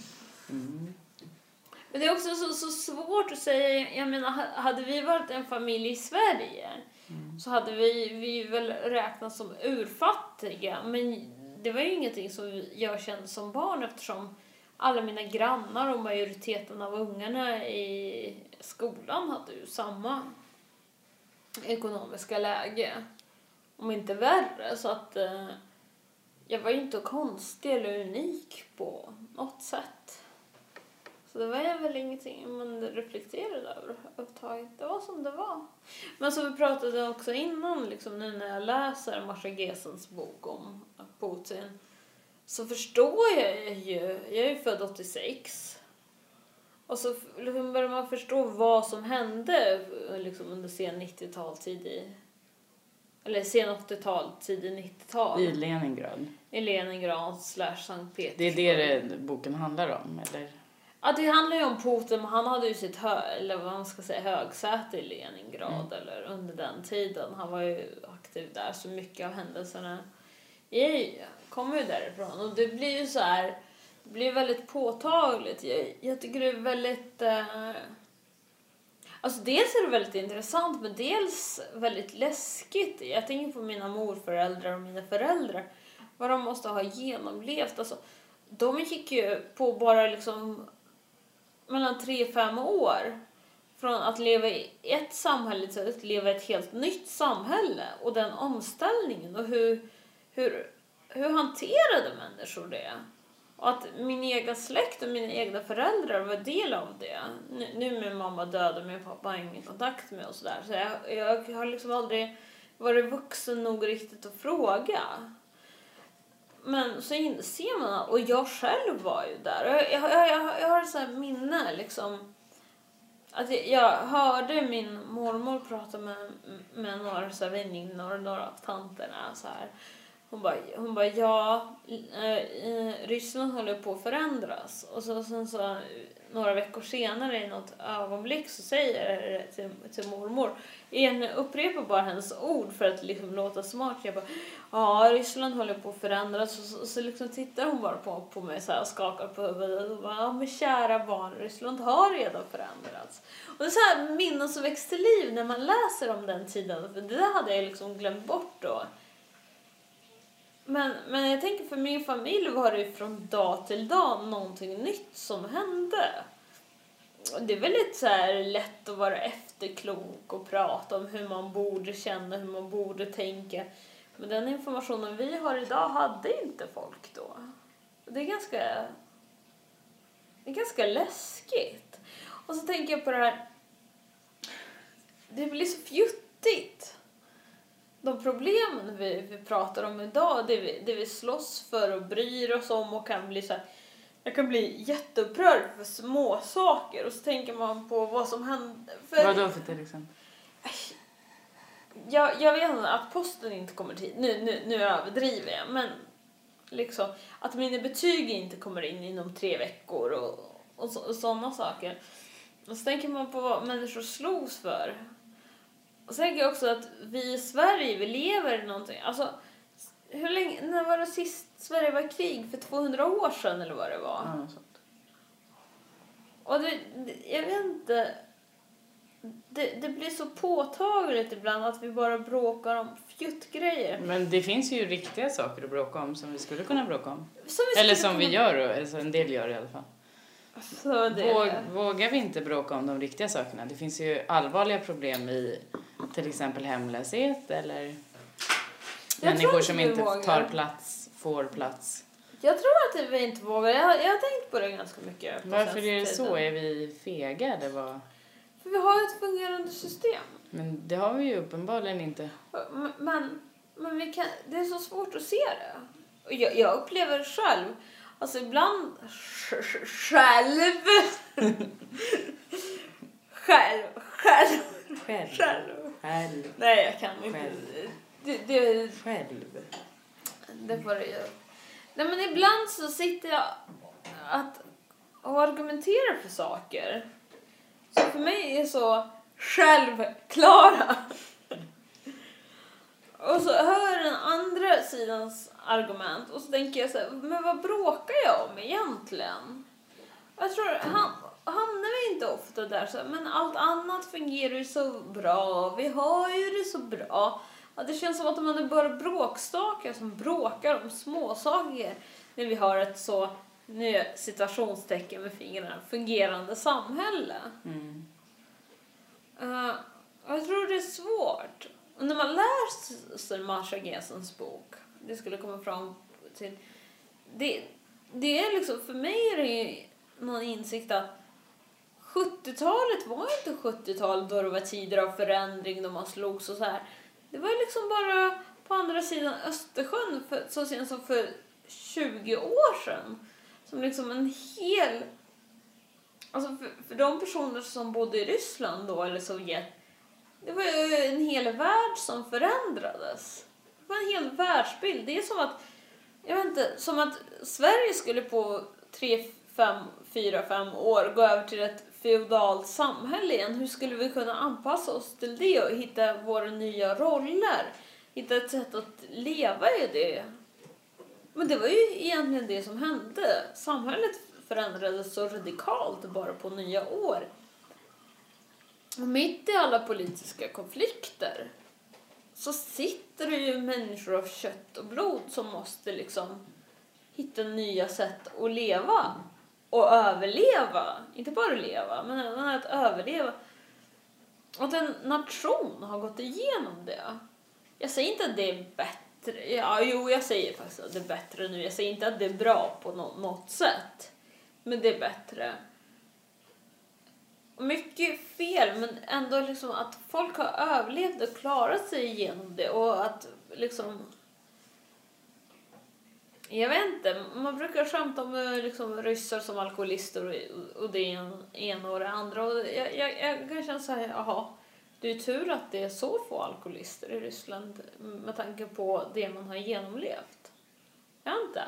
Mm. Men det är också så, så svårt att säga. Jag menar, ha- hade vi varit en familj i Sverige så hade vi, vi väl räknats som urfattiga. Men det var ju ingenting som jag kände som barn eftersom alla mina grannar och majoriteten av ungarna i skolan hade ju samma ekonomiska läge. Om inte värre. Så att eh, jag var ju inte konstig eller unik på något sätt. Så det var jag väl ingenting man reflekterade över överhuvudtaget. Det var som det var. Men som vi pratade också innan, liksom, nu när jag läser Marsha Gesens bok om Putin så förstår jag ju, jag är ju född 86 Och så liksom börjar man förstå vad som hände liksom under sen 90-tal, tidig... Eller sen 80-tal, tidig 90-tal. I Leningrad. I Leningrad slash Sankt Det är Petersburg. det, det boken handlar om, eller? Ja, det handlar ju om Putin, men han hade ju sitt hö, eller vad man ska säga, högsäte i Leningrad eller under den tiden. Han var ju aktiv där, så mycket av händelserna jag kommer ju därifrån. Och det blir ju så här, det blir väldigt påtagligt. Jag, jag tycker det är väldigt... Eh, alltså dels är det väldigt intressant, men dels väldigt läskigt. Jag tänker på mina morföräldrar och mina föräldrar. Vad de måste ha genomlevt. Alltså, de gick ju på bara liksom mellan tre och fem år från att leva i ett samhälle till att leva i ett helt nytt samhälle och den omställningen och hur, hur, hur hanterade människor det? Och att min egen släkt och mina egna föräldrar var del av det. Nu, är min mamma död och min pappa har ingen kontakt med och sådär. Så jag, jag har liksom aldrig varit vuxen nog riktigt att fråga. Men så inser man, och jag själv var ju där. Jag, jag, jag, jag har ett sånt minne liksom. Att jag, jag hörde min mormor prata med, med några så här väninnor, några av tanterna så här. Hon bara, hon bara ja, eh, Ryssland håller på att förändras. Och så, sen så några veckor senare i något ögonblick så säger jag det till, till mormor. En upprepar bara hennes ord för att liksom låta smart. Jag bara, ja Ryssland håller på att förändras. Och så, så liksom tittar hon bara på, på mig så här och skakar på huvudet. Och bara, ja men kära barn, Ryssland har redan förändrats. Och det är så här minnen som väcks till liv när man läser om den tiden. För det där hade jag liksom glömt bort då. Men, men jag tänker för min familj var det från dag till dag någonting nytt som hände. Det är väldigt så här lätt att vara efterklok och prata om hur man borde känna, hur man borde tänka. Men den informationen vi har idag hade inte folk då. Det är ganska, det är ganska läskigt. Och så tänker jag på det här, det blir så fjuttigt de problemen vi, vi pratar om idag, det vi, det vi slåss för och bryr oss om och kan bli så här, jag kan bli jätteupprörd för små saker och så tänker man på vad som hände. För Vadå för till exempel? jag, jag vet inte att posten inte kommer hit, nu, nu, nu överdriver jag, men liksom att mina betyg inte kommer in inom tre veckor och, och, så, och sådana saker. Och så tänker man på vad människor slogs för. Och så tänker jag också att vi i Sverige, vi lever i någonting, alltså hur länge, när var det sist Sverige var i krig? För 200 år sedan eller vad det var? Ja, sånt. Och det, det, jag vet inte. Det, det blir så påtagligt ibland att vi bara bråkar om fjuttgrejer. Men det finns ju riktiga saker att bråka om som vi skulle kunna bråka om. Som vi Eller som vi kunna- gör, och- alltså en del gör i alla fall. Så det, Våg, vågar vi inte bråka om de riktiga sakerna? Det finns ju allvarliga problem i till exempel hemlöshet eller tror människor som inte vågar. tar plats, får plats. Jag tror att vi inte vågar. Jag, jag har tänkt på det ganska mycket. Varför är det så? Är vi fega eller vad? För vi har ju ett fungerande system. Men det har vi ju uppenbarligen inte. Men, men, men vi kan, det är så svårt att se det. Och jag, jag upplever själv, alltså ibland sj- sj- <laughs> själv, själv, själv, Själv. själv. Själv. Nej, jag kan inte. Själv. Det, det, Själv. det får du göra. Nej, men ibland så sitter jag att, och argumenterar för saker som för mig är så självklara. Och så hör jag den andra sidans argument och så tänker jag så här, men vad bråkar jag om egentligen? Jag tror, han, hamnar vi inte ofta där så men allt annat fungerar ju så bra, vi har ju det så bra. Ja, det känns som att man är bara bråkstakar som bråkar om småsaker när vi har ett så, nu är situationstecken med fingrarna, fungerande samhälle. Mm. Uh, jag tror det är svårt. Och när man läser Marsha Gesens bok, det skulle komma fram till... Det, det är liksom, för mig är det ju någon insikt att 70-talet var inte 70-tal då det var tider av förändring, då man slogs och så här. Det var liksom bara på andra sidan Östersjön för, så sent som för 20 år sedan som liksom en hel Alltså för, för de personer som bodde i Ryssland då, eller Sovjet, det var ju en hel värld som förändrades. Det var en hel världsbild. Det är som att, jag vet inte, som att Sverige skulle på tre, fem, fyra, fem år gå över till ett feodalt samhälle igen. Hur skulle vi kunna anpassa oss till det och hitta våra nya roller? Hitta ett sätt att leva i det. Men det var ju egentligen det som hände. Samhället förändrades så radikalt bara på nya år. Och mitt i alla politiska konflikter så sitter det ju människor av kött och blod som måste liksom hitta nya sätt att leva och överleva. Inte bara leva, men även att överleva. Att en nation har gått igenom det. Jag säger inte att det är bättre. Ja, jo, jag säger faktiskt att det är bättre nu. Jag säger inte att det är bra på något sätt. Men det är bättre. Mycket fel, men ändå liksom att folk har överlevt och klarat sig igenom det och att liksom jag vet inte, man brukar skämta om eh, liksom, ryssar som alkoholister och, och det ena och det andra. Och jag, jag, jag kan känna så här, jaha, det är tur att det är så få alkoholister i Ryssland med tanke på det man har genomlevt. Jag vet inte.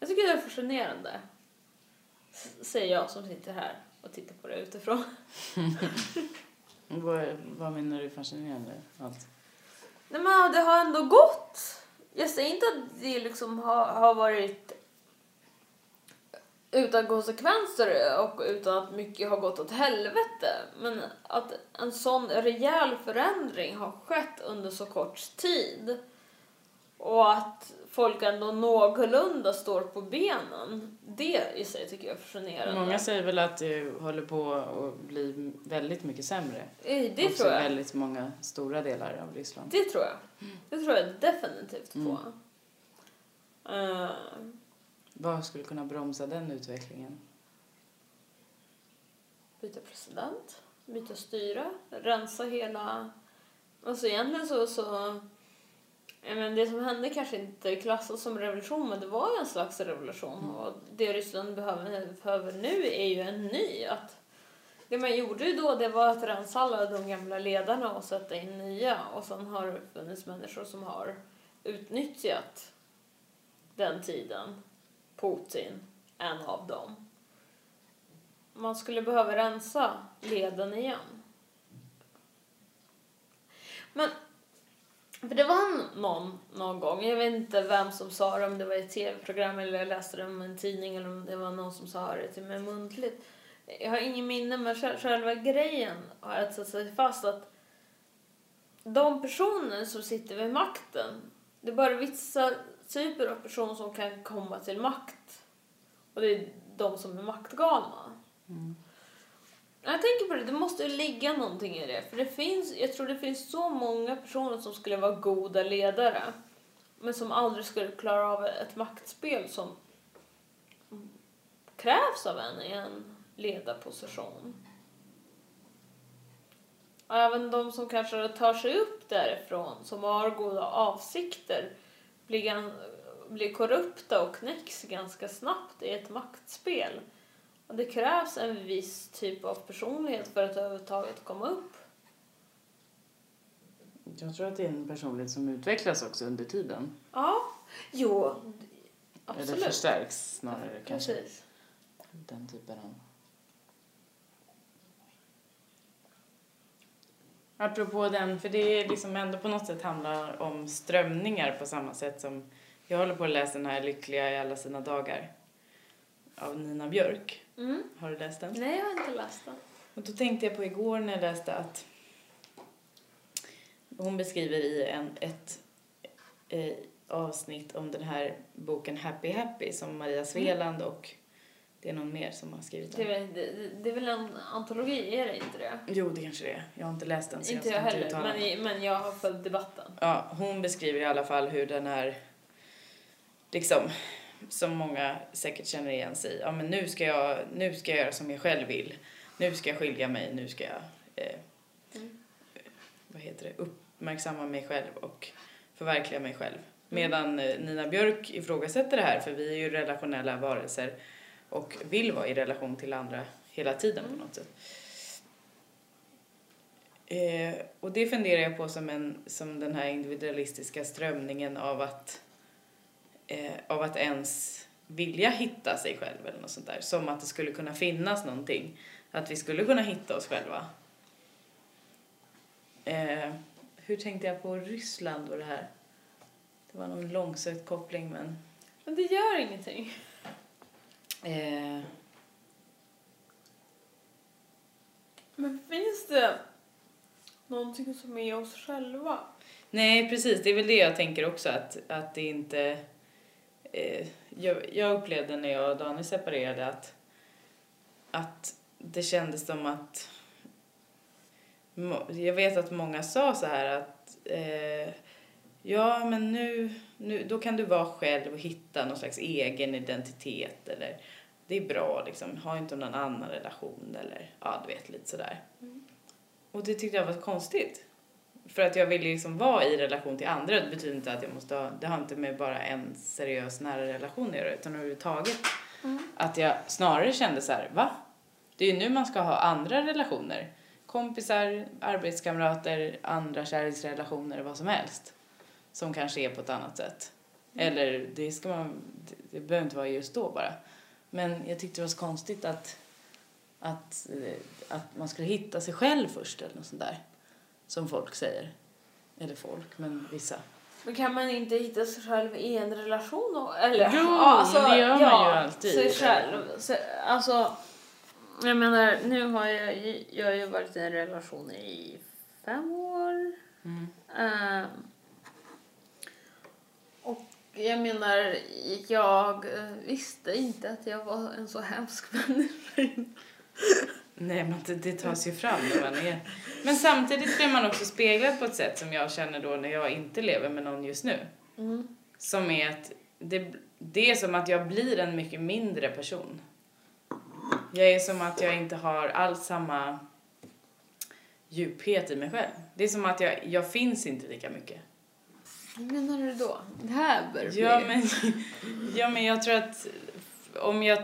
Jag tycker det är fascinerande. Säger jag som sitter här och tittar på det utifrån. <laughs> vad, vad menar du fascinerande? Allt? Nej men det har ändå gått. Jag säger inte att det liksom har, har varit utan konsekvenser och utan att mycket har gått åt helvete. Men att en sån rejäl förändring har skett under så kort tid och att folk ändå någorlunda står på benen. Det i sig tycker jag är fascinerande. Många säger väl att det håller på att bli väldigt mycket sämre. Det Också tror jag. väldigt många stora delar av Ryssland. Det tror jag. Det tror jag definitivt på. Mm. Uh, Vad skulle kunna bromsa den utvecklingen? Byta president, byta styre, rensa hela... Alltså egentligen så... så men det som hände kanske inte klassas som revolution, men det var ju en slags revolution. Mm. Och det Ryssland behöver, behöver nu är ju en ny. Att det man gjorde då det var att rensa alla de gamla ledarna och sätta in nya. Och sen har det funnits människor som har utnyttjat den tiden. Putin, en av dem. Man skulle behöva rensa leden igen. Men för det var någon, någon gång, jag vet inte vem som sa det, om det var i ett tv-program eller jag läste det i en tidning eller om det var någon som sa det till mig muntligt. Jag har ingen minne, men själva grejen har etsat sig fast att de personer som sitter vid makten, det är bara vissa typer av personer som kan komma till makt. Och det är de som är maktgalna. Mm. Jag tänker på det, det måste ligga någonting i det. För det finns, jag tror det finns så många personer som skulle vara goda ledare. Men som aldrig skulle klara av ett maktspel som krävs av en i en ledarposition. Även de som kanske tar sig upp därifrån, som har goda avsikter, blir, blir korrupta och knäcks ganska snabbt i ett maktspel. Och det krävs en viss typ av personlighet för att överhuvudtaget komma upp. Jag tror att det är en personlighet som utvecklas också under tiden. Ja, jo, absolut. Eller förstärks snarare kanske. Precis. Den typen av... Apropå den, för det är liksom ändå på något sätt handlar om strömningar på samma sätt som jag håller på att läsa den här Lyckliga i alla sina dagar av Nina Björk. Mm. Har du läst den? Nej, jag har inte läst den. Och då tänkte jag på igår när jag läste att hon beskriver i en, ett eh, avsnitt om den här boken Happy Happy som Maria. Sveland mm. och det är någon mer som har skrivit den. Det är, väl, det, det är väl en antologi, är det inte det? Jo, det kanske det är. Jag har inte läst den. Så inte jag, jag heller, men, men jag har följt debatten. Ja, hon beskriver i alla fall hur den är liksom som många säkert känner igen sig i. Ja, men nu ska jag, nu ska jag göra som jag själv vill. Nu ska jag skilja mig, nu ska jag eh, mm. vad heter det, uppmärksamma mig själv och förverkliga mig själv. Medan eh, Nina Björk ifrågasätter det här, för vi är ju relationella varelser och vill vara i relation till andra hela tiden på något sätt. Eh, och det funderar jag på som, en, som den här individualistiska strömningen av att, eh, av att ens vilja hitta sig själv eller något sånt där. Som att det skulle kunna finnas någonting. Att vi skulle kunna hitta oss själva. Eh, hur tänkte jag på Ryssland och det här? Det var någon långsökt koppling men... Men det gör ingenting. Eh, Men finns det någonting som är oss själva? nej precis, det är väl det jag tänker också att, att det inte... Eh, jag, jag upplevde när jag och Daniel separerade att, att det kändes som att... Jag vet att många sa så här att eh, ja men nu, nu, då kan du vara själv och hitta någon slags egen identitet eller det är bra liksom, ha inte någon annan relation eller ja du vet lite sådär. Och det tyckte jag var konstigt. För att jag vill liksom vara i relation till andra. Det betyder inte att jag måste ha, det har inte med bara en seriös nära relation att göra utan överhuvudtaget. Att jag snarare kände så här, va? Det är ju nu man ska ha andra relationer. Kompisar, arbetskamrater, andra kärleksrelationer, vad som helst. Som kanske är på ett annat sätt. Eller det ska man, det, det behöver inte vara just då bara. Men jag tyckte det var så konstigt att, att, eh, att man skulle hitta sig själv först eller något sånt där. Som folk säger. Eller folk, men vissa. Men kan man inte hitta sig själv i en relation då? Eller? Jo, alltså, det gör man ja, ju alltid Sig själv. Så, alltså, jag menar, nu har jag, jag har ju varit i en relation i fem år. Mm. Och jag menar, jag eh, visste inte att jag var en så hemsk <laughs> människa. Nej, men det, det tas ju fram när man är... Men samtidigt blir man också speglad på ett sätt som jag känner då när jag inte lever med någon just nu. Mm. Som är att det, det är som att jag blir en mycket mindre person. Jag är som att jag inte har alls samma djuphet i mig själv. Det är som att jag, jag finns inte lika mycket. Vad menar du då? Det här bör bli... Ja men, <laughs> ja, men jag tror att om jag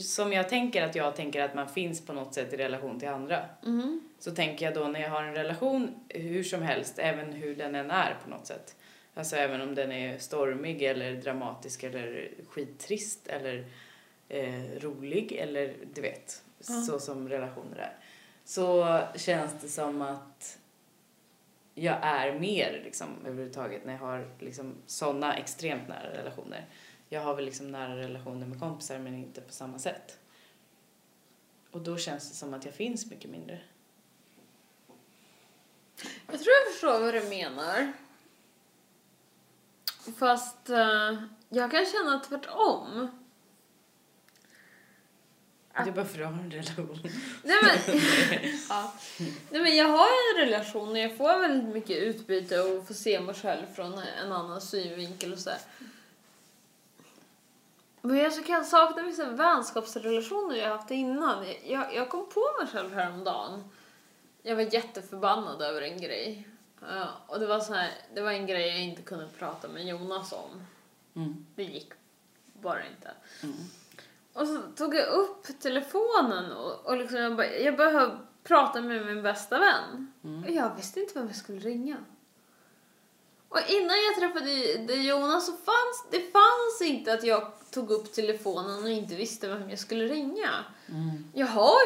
som jag tänker att jag tänker att man finns på något sätt i relation till andra. Mhm. Så tänker jag då när jag har en relation hur som helst, även hur den än är på något sätt. Alltså även om den är stormig eller dramatisk eller skittrist eller eh, rolig eller du vet, Ja. så som relationer är. Så känns det som att jag är mer liksom överhuvudtaget när jag har liksom sådana extremt nära relationer. Jag har väl liksom nära relationer med kompisar men inte på samma sätt. Och då känns det som att jag finns mycket mindre. Jag tror jag förstår vad du menar. Fast uh, jag kan känna tvärtom. Att- Det är bara för att ha en relation. Nej men, <laughs> ja. Nej men jag har en relation och jag får väldigt mycket utbyte och får se mig själv från en annan synvinkel och så här. Men jag så kan sakna vissa vänskapsrelationer jag haft innan. Jag, jag kom på mig själv häromdagen. Jag var jätteförbannad över en grej. Eh, och det var, så här, det var en grej jag inte kunde prata med Jonas om. Mm. Det gick bara inte. Mm. Och så tog jag upp telefonen och, och liksom jag, bara, jag behövde prata med min bästa vän. Mm. Och jag visste inte vem jag skulle ringa. Och innan jag träffade Jonas så fanns det fanns inte att jag tog upp telefonen och inte visste vem jag skulle ringa. Mm. Jag har,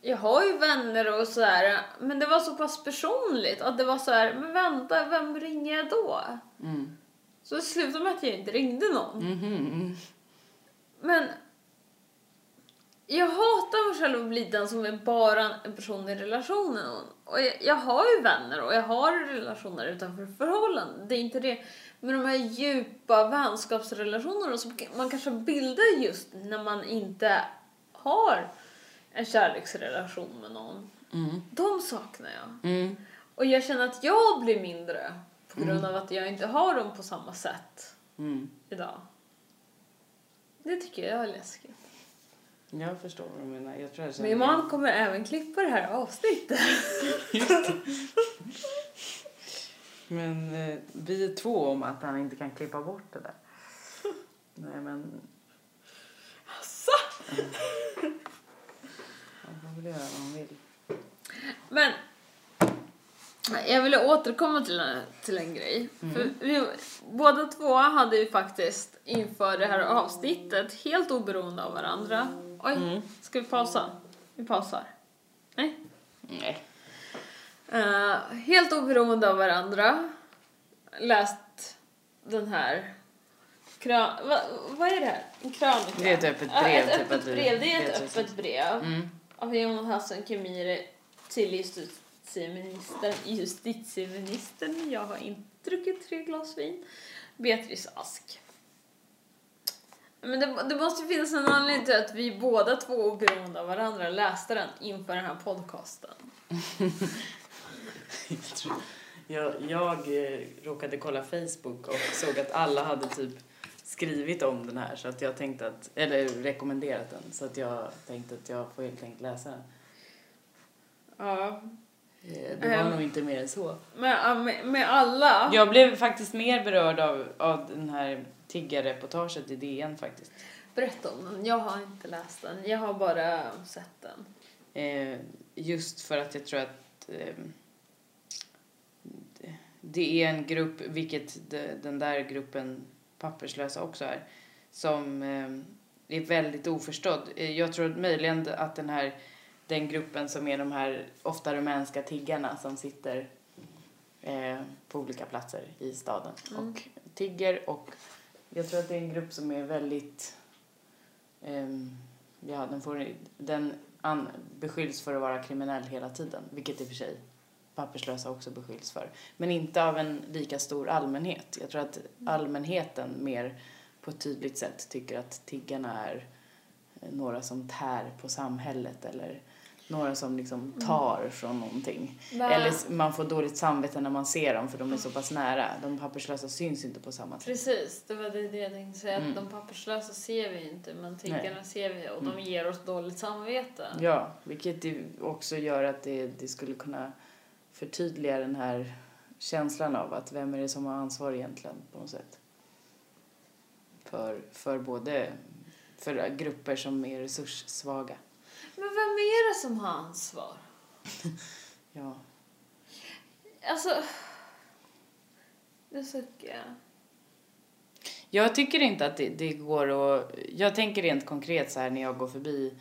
jag har ju vänner och så här, men det var så pass personligt att det var så här, men vänta, vem ringer jag då? Mm. Så det slutade med att jag inte ringde någon. Mhm. Men jag hatar mig själv att bli den som är bara en person i relationen. Och jag, jag har ju vänner och jag har relationer utanför förhållanden. Det är inte det. Men de här djupa vänskapsrelationerna som man kanske bildar just när man inte har en kärleksrelation med någon. Mm. De saknar jag. Mm. Och jag känner att jag blir mindre på grund av att jag inte har dem på samma sätt Mm. idag. Det tycker jag är läskigt. Jag förstår vad du menar. Jag tror jag Min man kommer även klippa det här avsnittet. <laughs> Men eh, vi är två om att han inte kan klippa bort det där. Nej men... Asså? vill göra vad hon vill. Men jag ville återkomma till en, till en grej. För vi, båda två hade ju faktiskt inför det här avsnittet helt oberoende av varandra. Oj, ska vi pausa? Vi pausar. Nej? Nej. Eh, helt oberoende av varandra läst den här krön... Va, vad är det här? En krönika? Det är ett öppet Ja, brev, ett typ, öppet brev. Det är ett öppet brev Mm. av Jonas Hassan Khemiri till justitieministern. Justitieministern, jag har inte druckit tre glas vin. Beatrice Ask. Men det, det måste ju finnas en anledning till att vi båda två oberoende av varandra läste den inför den här podcasten. Jag, <laughs> tror- jag, jag eh, råkade kolla Facebook och såg att alla hade typ skrivit om den här så att jag tänkte att, eller rekommenderat den så att jag tänkte att jag får helt enkelt läsa den. Ja. Eh, Det var Ehm. nog inte mer än så. Med, med, med alla. Jag blev faktiskt mer berörd av, av den här tiggarreportaget i DN faktiskt. Berätta om den. Jag har inte läst den. Jag har bara sett den. Eh, just för att jag tror att eh, det- det är en grupp, vilket de, den där gruppen papperslösa också är, som eh, är väldigt oförstådd. Eh, jag tror möjligen att den här den gruppen som är de här ofta rumänska tiggarna som sitter eh, på olika platser i staden och tigger och jag tror att det är en grupp som är väldigt ehm, ja, den, får, den an, beskylls för att vara kriminell hela tiden, vilket i och för sig papperslösa också beskylls för. Men inte av en lika stor allmänhet. Jag tror att allmänheten mer på ett tydligt sätt tycker att tiggarna är eh, några som tär på samhället eller några som liksom tar från någonting. Va- Eller man får dåligt samvete när man ser dem för de är så pass nära. De papperslösa syns inte på samma sätt. Precis, det var det jag tänkte säga. Mm. Att de papperslösa ser vi inte, men tiggarna ser vi och Mm. de ger oss dåligt samvete. Ja, vilket också gör att det, det skulle kunna förtydliga den här känslan av att vem är det som har ansvar egentligen på något sätt. För, för både för grupper som är resurssvaga. Men vem är det som har ansvar? <laughs> Ja. Alltså... Det suckar jag. Jag tycker inte att det, det går att... Jag tänker rent konkret så här när jag går förbi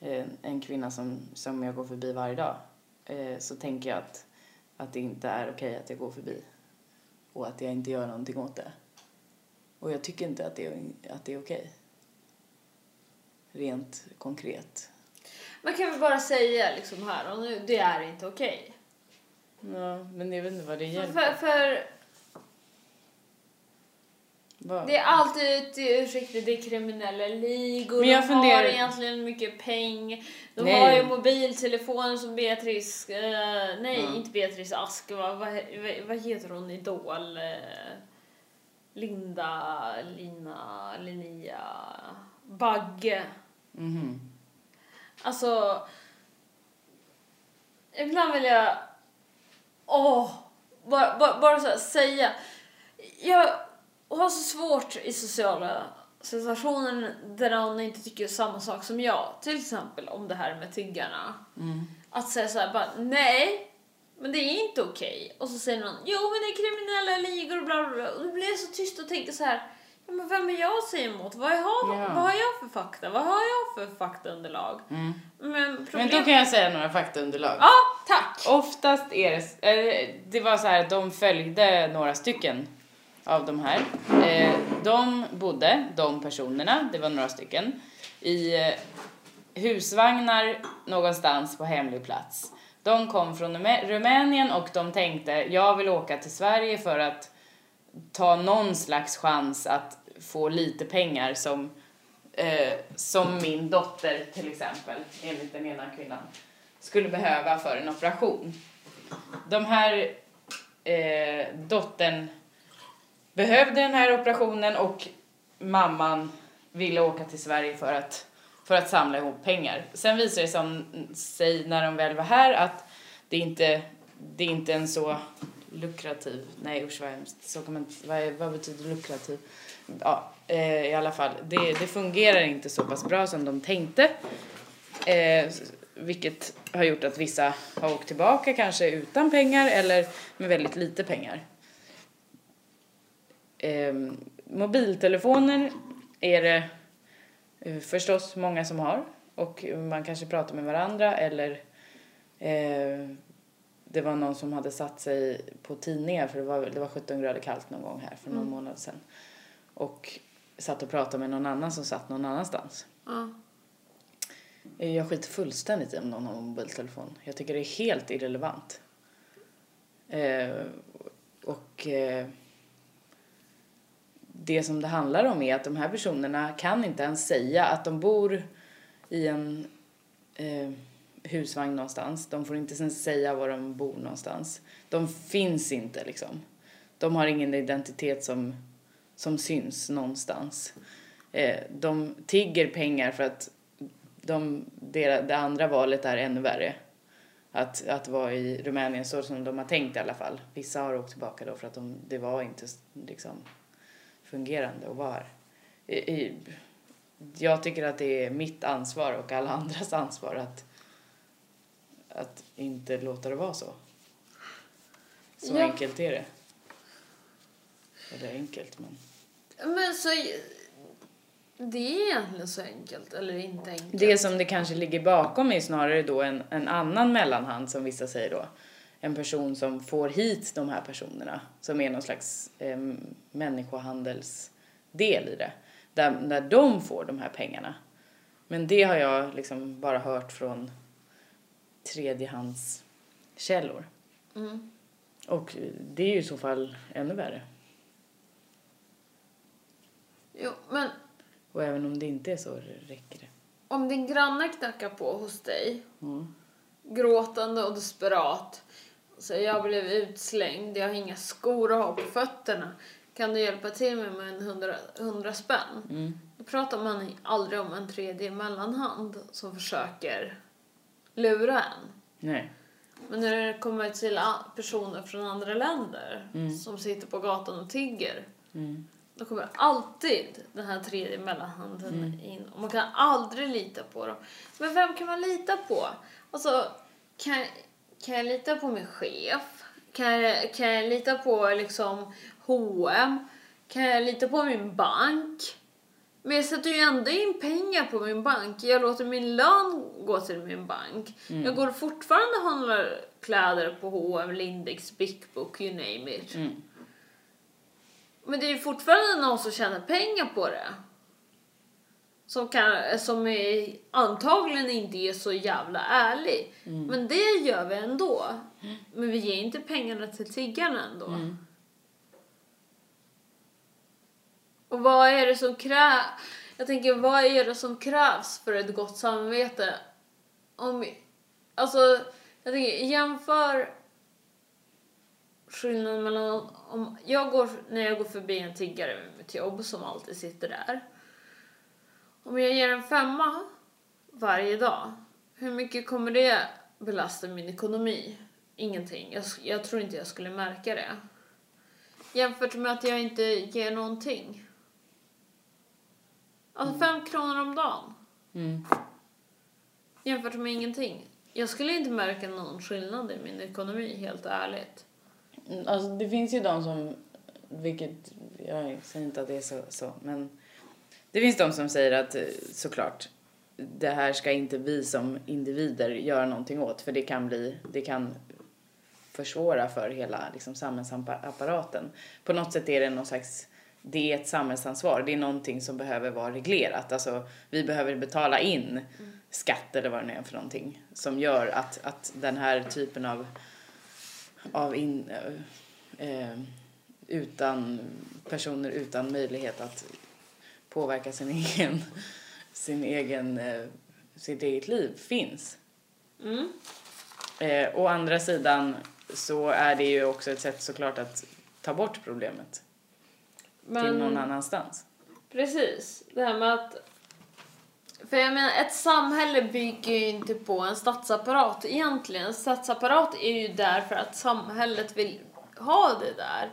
eh, en kvinna som, som jag går förbi varje dag. Eh, så tänker jag att, att det inte är okej att jag går förbi. Och att jag inte gör någonting åt det. Och jag tycker inte att det att det är okej. Rent konkret. Man kan väl bara säga liksom här och nu, det är inte okej. Ja, men jag vet inte vad det För, hjälper. för, för Vad- det är alltid i ursäkter, det är kriminella ligor, Men jag de funderar- har egentligen mycket pengar. De Nej. har ju mobiltelefoner som Beatrice, eh, nej Ja. inte Beatrice Ask, vad, vad, vad- vad heter hon, Idol? Eh, Linda, Lina, Linnea, Bagge. Mhm. Alltså, ibland vill jag, åh, bara, bara, bara så här, säga. Jag har så svårt i sociala situationer där någon inte tycker samma sak som jag. Till exempel om det här med tiggarna. Mm. Att säga så här bara, nej, men det är inte okej. Och så säger någon, jo men det är kriminella ligor och bla bla bla. Och då blir jag så tyst och tänker så här, men vem är jag att säga emot? Vad har, Ja. vad har jag för fakta? Vad har jag för faktaunderlag? Mm. Men Men problem... då kan jag säga några faktaunderlag. Ja, tack! Oftast är det, det var så här att de följde några stycken av de här. Eh, de bodde, de personerna, det var några stycken, i eh, husvagnar någonstans på hemlig plats. De kom från Rumä- Rumänien och de tänkte, jag vill åka till Sverige för att ta någon slags chans att få lite pengar som, eh, som min dotter till exempel, enligt den ena kvinnan, skulle behöva för en operation. De här eh, dottern behövde den här operationen och mamman ville åka till Sverige för att, för att samla ihop pengar. Sen visade det sig när de väl var här att det inte det är inte en så lukrativ, nej usch vad hemskt, så kan man, vad, vad betyder lukrativ? Ja, eh, i alla fall, det, det fungerar inte så pass bra som de tänkte. Eh, vilket har gjort att vissa har åkt tillbaka kanske utan pengar eller med väldigt lite pengar. Eh, mobiltelefoner är det eh, förstås många som har och man kanske pratar med varandra eller eh, det var någon som hade satt sig på tidningar för det var, det var 17 grader kallt någon gång här för någon Mm. månad sedan. Och satt och pratade med någon annan som satt någon annanstans. Ja. Eh, Jag skiter fullständigt i om någon har mobiltelefon. Jag tycker det är helt irrelevant. Eh, och eh, det som det handlar om är att de här personerna kan inte ens säga att de bor i en eh, husvagn någonstans. De får inte ens säga var de bor någonstans. De finns inte liksom. De har ingen identitet som, som syns någonstans. Eh, de tigger pengar för att de, det, det andra valet är ännu värre. Att, att vara i Rumänien så som de har tänkt i alla fall. Vissa har åkt tillbaka då för att de, det var inte liksom fungerande att vara här. Eh, I, eh, i, jag tycker att det är mitt ansvar och alla andras ansvar att, att inte låta det vara så. Så Ja. enkelt är det. Eller enkelt, men... Men så... Det är egentligen så enkelt, eller inte enkelt. Det som det kanske ligger bakom är snarare då en, en annan mellanhand som vissa säger då. En person som får hit de här personerna som är någon slags eh, människohandelsdel i det. Där, där de får de här pengarna. Men det har jag liksom bara hört från tredjehandskällor. Mm. Och det är ju i så fall ännu värre. Jo, men Och även om det inte är så räcker det. om din granne knackar på hos dig, Mm. gråtande och desperat, säger jag blev utslängd, jag har inga skor att ha på fötterna, kan du hjälpa till mig med en hundra, hundra spänn? Mm. Då pratar man aldrig om en tredje mellanhand som försöker lura en. Nej. Men när det kommer till personer från andra länder Mm. som sitter på gatan och tigger Mm. då kommer alltid den här tredje mellanhanden Mm. in och man kan aldrig lita på dem. Men vem kan man lita på? Alltså, kan, kan jag lita på min chef? Kan jag, kan jag lita på liksom H&M? Kan jag lita på min bank? Men jag sätter ju ändå in pengar på min bank. Jag låter min lön gå till min bank. Jag går fortfarande och handlar kläder på H&M, Lindex, Big Book, you name it. Mm. Men det är ju fortfarande någon som tjänar pengar på det. Som, kan, som är, antagligen inte är så jävla ärlig. Men det gör vi ändå. Men vi ger inte pengarna till tiggarna ändå. Mm. Och vad är det som krävs? Jag tänker, vad är det som krävs för ett gott samvete? Om, alltså, jag tänker, jämför skillnaden mellan om jag går, när jag går förbi en tiggare med mitt jobb som alltid sitter där. Om jag ger en femma varje dag, hur mycket kommer det belasta min ekonomi? Ingenting. Jag, jag tror inte jag skulle märka det. Jämfört med att jag inte ger någonting. Alltså fem kronor om dagen. Mm. Jämfört med ingenting. Jag skulle inte märka någon skillnad i min ekonomi, helt ärligt. Mm, Alltså det finns ju de som, vilket jag säger inte att det är så, så men det finns de som säger att eh, såklart det här ska inte vi som individer göra någonting åt för det kan bli, det kan försvåra för hela liksom, samhällsapparaten. På något sätt är det någon slags, det är ett samhällsansvar, det är någonting som behöver vara reglerat. Alltså vi behöver betala in skatt eller vad det nu är för någonting som gör att, att den här typen av av in, eh, eh, utan personer utan möjlighet att påverka sin <laughs> egen, sin egen, eh, sitt eget liv finns. Mm. Eh, å andra sidan så är det ju också ett sätt såklart att ta bort problemet till någon annanstans. Precis. Det här med att... För jag menar, ett samhälle bygger ju inte på en statsapparat egentligen. En statsapparat är ju där för att samhället vill ha det där.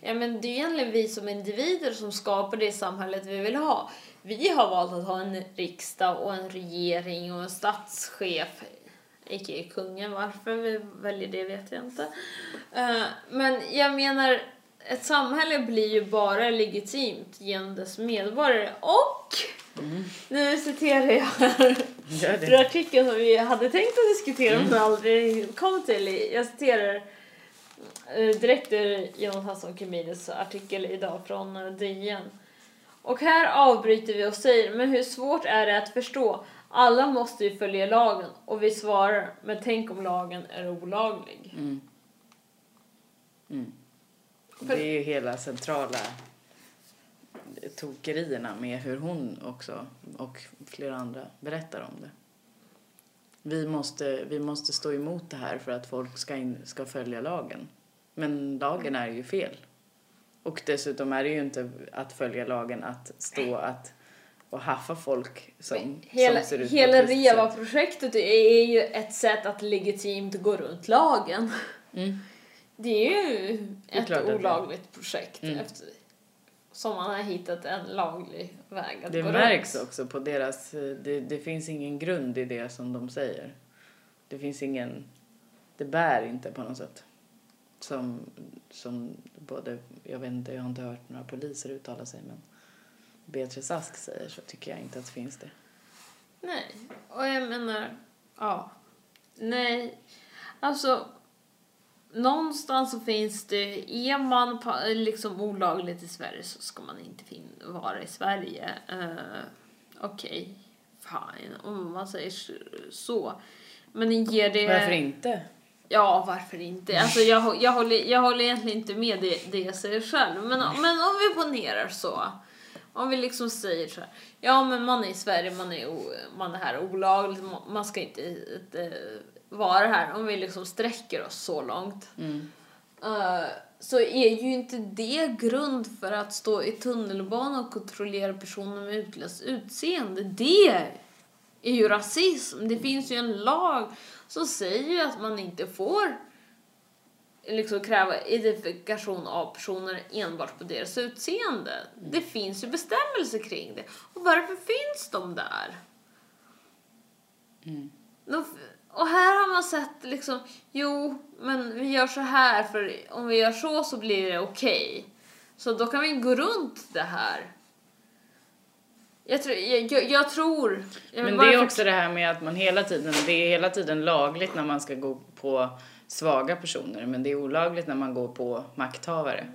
Ja, men det är egentligen vi som individer som skapar det samhället vi vill ha. Vi har valt att ha en riksdag och en regering och en statschef a.k.a. kungen. Varför vi väljer det vet jag inte. Eh, men jag menar, ett samhälle blir ju bara legitimt genom dess medborgare. Och, nu citerar jag ur artikeln som vi hade tänkt att diskutera men aldrig kom till. Jag citerar eh, direkt ur Jonas Hassan Khemiris artikel idag från eh, DN. Och här avbryter vi och säger, men hur svårt är det att förstå? Alla måste ju följa lagen. Och vi svarar, men tänk om lagen är olaglig. Mm. Mm. Det är ju hela centrala tokerierna med hur hon också och flera andra berättar om det. Vi måste, vi måste stå emot det här för att folk ska, in, ska följa lagen. Men lagen är ju fel. Och dessutom är det ju inte att följa lagen att stå att och haffa folk som, Hela, som ser ut hela. REVA-projektet är ju ett sätt att legitimt gå runt lagen. Mm. Det är ju är ett det är. olagligt projekt Mm. efter, som man har hittat en laglig väg att Det gå märks runt. också på deras... Det, det finns ingen grund i det som de säger. Det finns ingen... Det bär inte på något sätt. Som, som både... Jag vet inte, jag har inte hört några poliser uttala sig men Beatrice Ask säger så tycker jag inte att det finns det. Nej, och jag menar, ja. Nej, alltså någonstans så finns det, är man liksom olagligt i Sverige så ska man inte vara i Sverige. Uh, Okej, fine, om man säger så. Men ger det... Varför inte? Ja, varför inte? Alltså, jag, jag, håller, jag håller egentligen inte med det, det jag säger själv. Men, men om vi ponerar så. Om vi liksom säger så här. Ja, men man är i Sverige, man är, man är här olagligt, man- man ska inte, inte vara här. Om vi liksom sträcker oss så långt. Mm. Eh, så är ju inte det grund för att stå i tunnelbanan och kontrollera personer med utländskt utseende. Det är ju rasism. Det finns ju en lag som säger att man inte får liksom kräva identifikation av personer enbart på deras utseende. Det finns ju bestämmelser kring det. Och varför finns de där? Mm. De, och här har man sett liksom, jo, men vi gör så här för om vi gör så så blir det okej. Så då kan vi gå runt det här. Jag, tror- jag, jag, jag tror... Jag Men det är för- också det här med att man hela tiden, det är hela tiden lagligt när man ska gå på svaga personer men det är olagligt när man går på makthavare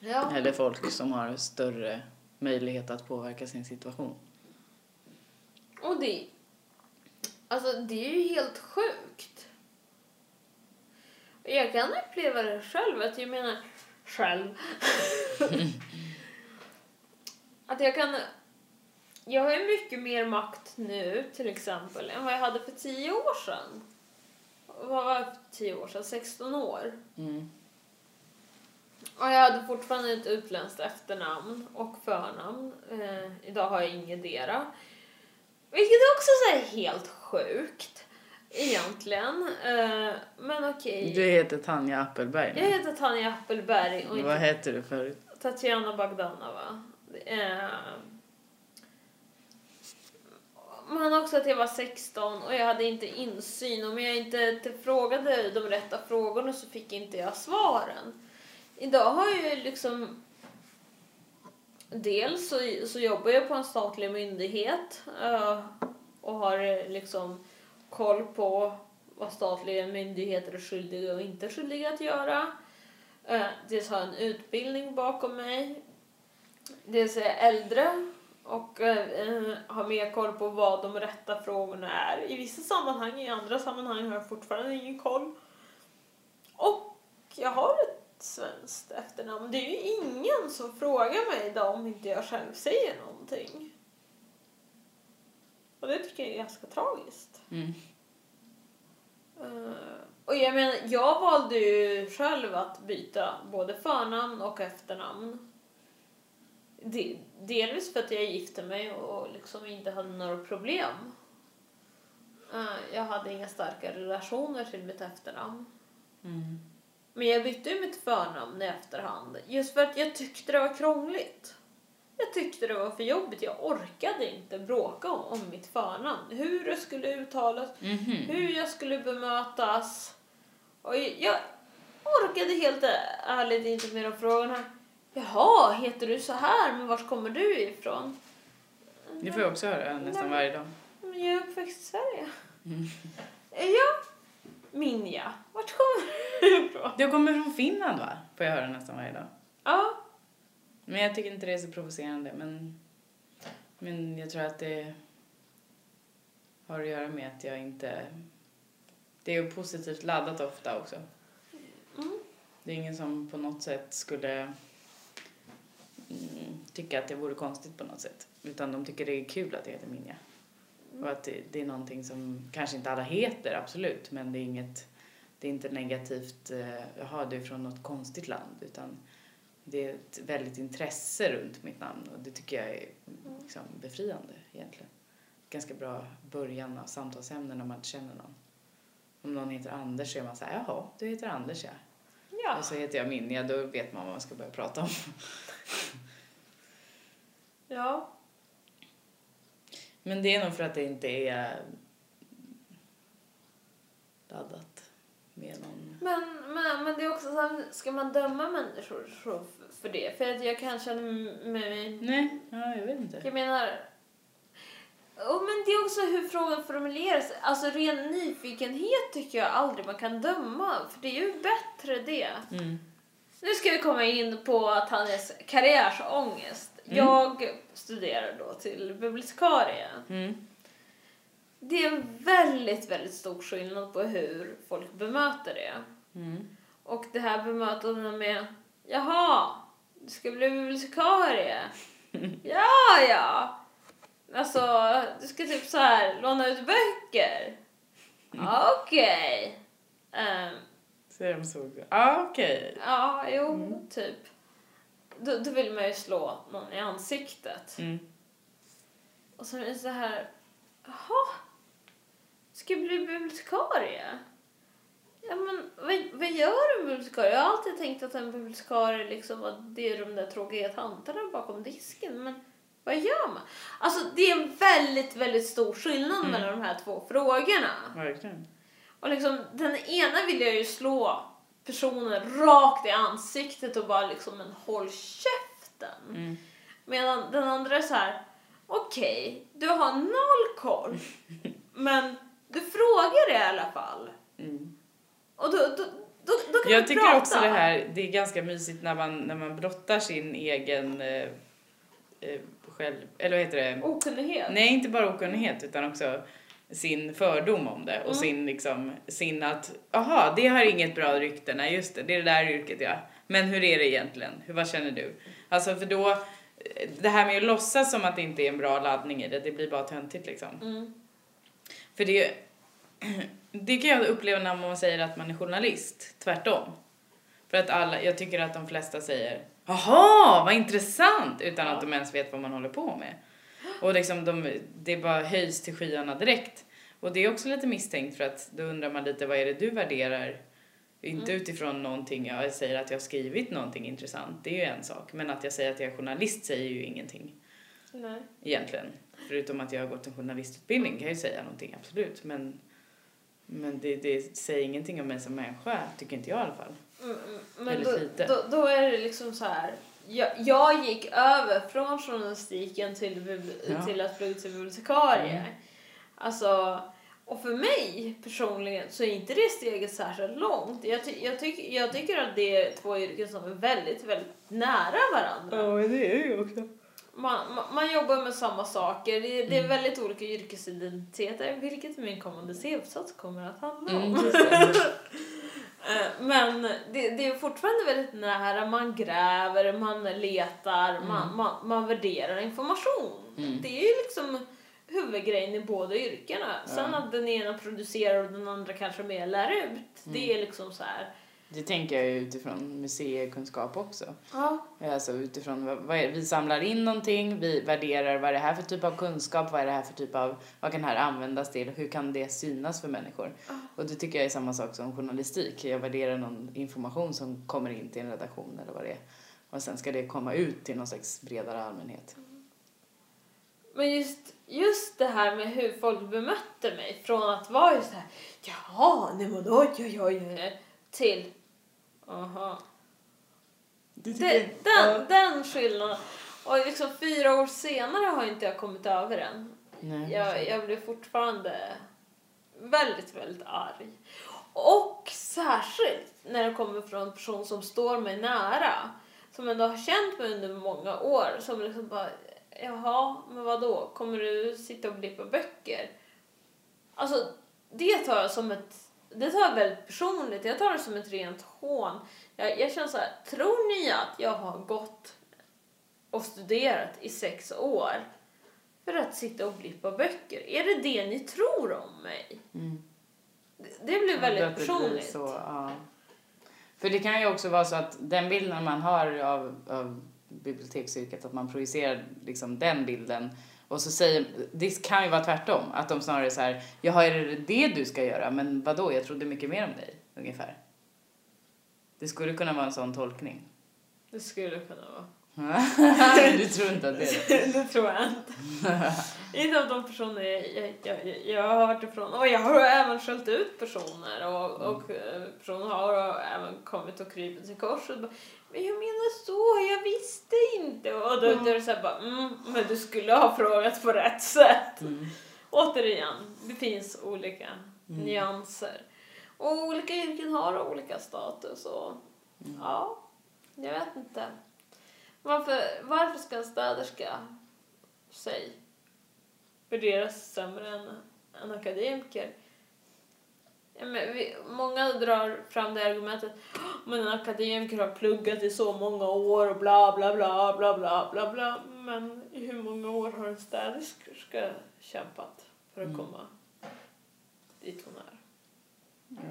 Ja. eller folk som har större möjlighet att påverka sin situation. Och det... Alltså, det är ju helt sjukt. Jag kan uppleva det själv, att jag menar själv. <laughs> att jag kan... Jag har ju mycket mer makt nu, till exempel, än vad jag hade för tio år sedan. Vad var jag för tio år sedan? 16 år. Mm. Och jag hade fortfarande ett utländskt efternamn och förnamn. Eh, idag har jag ingetdera. Vilket också så är helt sjukt. Egentligen. Eh, men okej. Du heter Tanja Appelberg Jag heter Tanja Appelberg och Vad hette du förut? Tatjana Bagdanova. Eh, men också att jag var 16 och jag hade inte insyn. Om jag inte frågade de rätta frågorna så fick inte jag svaren. Idag har jag ju liksom... Dels så, så jobbar jag på en statlig myndighet eh, och har eh, liksom koll på vad statliga myndigheter är skyldiga och inte skyldiga att göra. Eh, dels har jag en utbildning bakom mig. Dels är jag äldre och har mer koll på vad de rätta frågorna är. I vissa sammanhang, i andra sammanhang har jag fortfarande ingen koll. Och jag har ett svenskt efternamn. Det är ju ingen som frågar mig idag om inte jag själv säger någonting. Och det tycker jag är ganska tragiskt. Mm. Eh, och jag menar, jag valde ju själv att byta både förnamn och efternamn. De, delvis för att jag gifte mig och liksom inte hade några problem. Eh, jag hade inga starka relationer till mitt efternamn. Mm. Men jag bytte ju mitt förnamn i efterhand. Just för att jag tyckte det var krångligt. Jag tyckte det var för jobbigt. Jag orkade inte bråka om, om mitt förnamn. Hur det skulle uttalas, Mhm. hur jag skulle bemötas. Och jag orkade helt ärligt inte med de frågorna. Jaha, heter du så här? Men var kommer du ifrån? Det får jag också höra nästan varje dag. Men jag är uppväxt i Sverige. Mm. Ja, Minja. Vart kommer du ifrån? Du kommer från Finland va? Får jag höra nästan varje dag. Ja, Men jag tycker inte det är så provocerande. Men, men jag tror att det har att göra med att jag inte... Det är ju positivt laddat ofta också. Mm. Det är ingen som på något sätt skulle mm, tycka att det vore konstigt på något sätt. Utan de tycker det är kul att det heter Minja. Och att det, det är någonting som kanske inte alla heter, absolut. Men det är inget... Det är inte negativt, eh, jaha, du är från något konstigt land. Utan det är ett väldigt intresse runt mitt namn och det tycker jag är liksom, befriande egentligen. Ganska bra början av samtalsämnen när man inte känner någon. Om någon heter Anders så är man så här, jaha, du heter Anders ja. ja. Och så heter jag Minja, då vet man vad man ska börja prata om. ja. Men det är nog för att det inte är laddat med någon... Men, men, men det är också så här, ska man döma människor för det? För att jag kan känna mig... Nej, ja, jag vet inte. Jag menar... Oh, men det är också hur frågan formuleras. Alltså ren nyfikenhet tycker jag aldrig man kan döma. För det är ju bättre det. Mm. Nu ska vi komma in på Tanjas karriärsångest. Mm. Jag studerar då till bibliotekarie. Mm. Det är en väldigt, väldigt stor skillnad på hur folk bemöter det. Mm. Och det här bemötandet med Jaha, du ska bli bibliotekarie? <laughs> ja, ja. Alltså, du ska typ så här låna ut böcker? Okej. Ehm, Säger de så? Ja, ah, okej. ja, jo, typ. Då, då vill man ju slå någon i ansiktet. Mm. Och så är det så här, jaha, ska jag bli bibliotekarie? Ja men vad, vad gör en bibliotekarie? Jag har alltid tänkt att en bibliotekarie liksom, det är de där tråkiga tanterna bakom disken. Men vad gör man? Alltså det är en väldigt, väldigt stor skillnad Mm. mellan de här två frågorna. Verkligen. Och liksom den ena vill jag ju slå personen rakt i ansiktet och bara liksom, men håll käften. Mm. Medan den andra är så här, okej, du har noll koll, <laughs> men du frågar i alla fall. Mm. Och då, då, då, då kan Jag man tycker prata. också det här, det är ganska mysigt när man, när man brottar sin egen eh, eh, själv, eller vad heter det? Okunnighet. Nej, inte bara okunnighet utan också sin fördom om det och Mm. sin liksom, sin att, aha, det har inget bra rykte, nej just det, det är det där yrket ja. Men hur är det egentligen? Hur, vad känner du? Alltså för då, eh, det här med att låtsas som att det inte är en bra laddning i det, det blir bara töntigt liksom. Mm. För det, <clears throat> det kan jag uppleva när man säger att man är journalist, tvärtom. För att alla, jag tycker att de flesta säger Jaha, vad intressant! Utan Ja. att de ens vet vad man håller på med. Och liksom de, det bara höjs till skyarna direkt. Och det är också lite misstänkt för att då undrar man lite vad är det du värderar? Inte utifrån någonting, jag säger att jag har skrivit någonting intressant, det är ju en sak. Men att jag säger att jag är journalist säger ju ingenting Nej. egentligen. Förutom att jag har gått en journalistutbildning kan jag ju säga någonting, absolut. Men, men det, det säger ingenting om mig som människa, tycker inte jag i alla fall. Mm, mm, men Väldigt då, lite. då, då är det liksom så här. Jag, jag gick över från journalistiken till, Ja. till att plugga till bibliotekarie. Mm. Alltså, och för mig personligen så är inte det steget särskilt långt. Jag, ty- jag, tyck- jag tycker att det är två yrken som är väldigt, väldigt nära varandra. det är ju också. Man, man, man jobbar med samma saker. Det, det är Mm. väldigt olika yrkesidentiteter, vilket min kommande C-uppsats kommer att handla om. Mm, <laughs> Men det, det är fortfarande väldigt nära. Man gräver, man letar, man, man, man värderar information. Mm. Det är ju liksom huvudgrejen i båda yrkena. Sen Ja. att den ena producerar och den andra kanske mer lär ut. Det Mm. är liksom så här. Det tänker jag ju utifrån museikunskap också. Ja. Alltså utifrån vad, vi samlar in någonting, vi värderar vad är det här för typ av kunskap, vad är det här för typ av, vad kan det här användas till, hur kan det synas för människor? Och det tycker jag är samma sak som journalistik. Jag värderar någon information som kommer in till en redaktion eller vad det är. Och sen ska det komma ut till någon slags bredare allmänhet. Men just, just det här med hur folk bemötte mig från att vara just här jaha, nej men oj, oj, oj, oj, till aha. Det, den, den skillnaden. Och liksom fyra år senare har inte jag kommit över den. Nej. Jag, jag blir fortfarande väldigt, väldigt arg. Och särskilt när det kommer från en person som står mig nära. Som ändå har känt mig under många år. Som liksom bara, jaha, men vad då? Kommer du sitta och blippa böcker? Alltså, det tar jag som ett, det tar jag väldigt personligt. Jag tar det som ett rent hån. Jag, jag känner så här, tror ni att jag har gått och studerat i sex år för att sitta och blippa böcker? Är det det ni tror om mig? Mm. Det, det blir Ja, väldigt att det personligt. Så, ja. För det kan ju också vara så att den bilden man har av, av biblioteksyrket, att man projicerar liksom den bilden och så säger, det kan ju vara tvärtom, att de snarare är så här, jaha är det det du ska göra, men vadå, jag trodde mycket mer om dig, ungefär. Det skulle kunna vara en sån tolkning. Det skulle kunna vara. <laughs> du tror inte att det är det? <laughs> det tror jag inte. <laughs> inte av de personer jag, jag, jag, jag har hört ifrån. Och jag har även skällt ut personer och, och eh, personer har även kommit och krypit till korset. Men jag menar så, jag visste inte. Och då, då är det så här bara, mm, men du skulle ha frågat på rätt sätt. Mm. Återigen, det finns olika nyanser. Och olika yrken har olika status och ja, jag vet inte. Varför, varför ska en städerska, säg, värderas sämre än en akademiker? Ja, men vi, många drar fram det argumentet men en akademiker har pluggat i så många år och bla bla bla bla bla bla bla. Men i hur många år har en städerska kämpat för att Mm. komma dit hon är?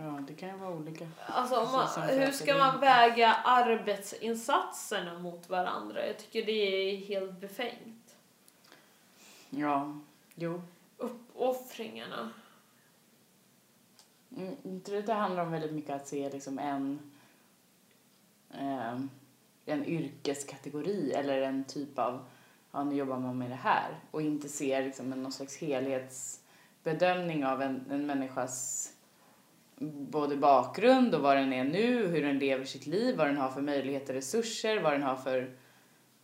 Ja, det kan ju vara olika. Alltså, man, hur ska man väga arbetsinsatserna mot varandra? Jag tycker det är helt befängt. Ja, jo. Uppoffringarna. Mm, jag tror att det handlar om väldigt mycket att se liksom en, ehm, en yrkeskategori eller en typ av, ja nu jobbar man med det här och inte se liksom en, någon slags helhetsbedömning av en, en människas både bakgrund och vad den är nu, hur den lever sitt liv, vad den har för möjligheter, resurser, vad den har för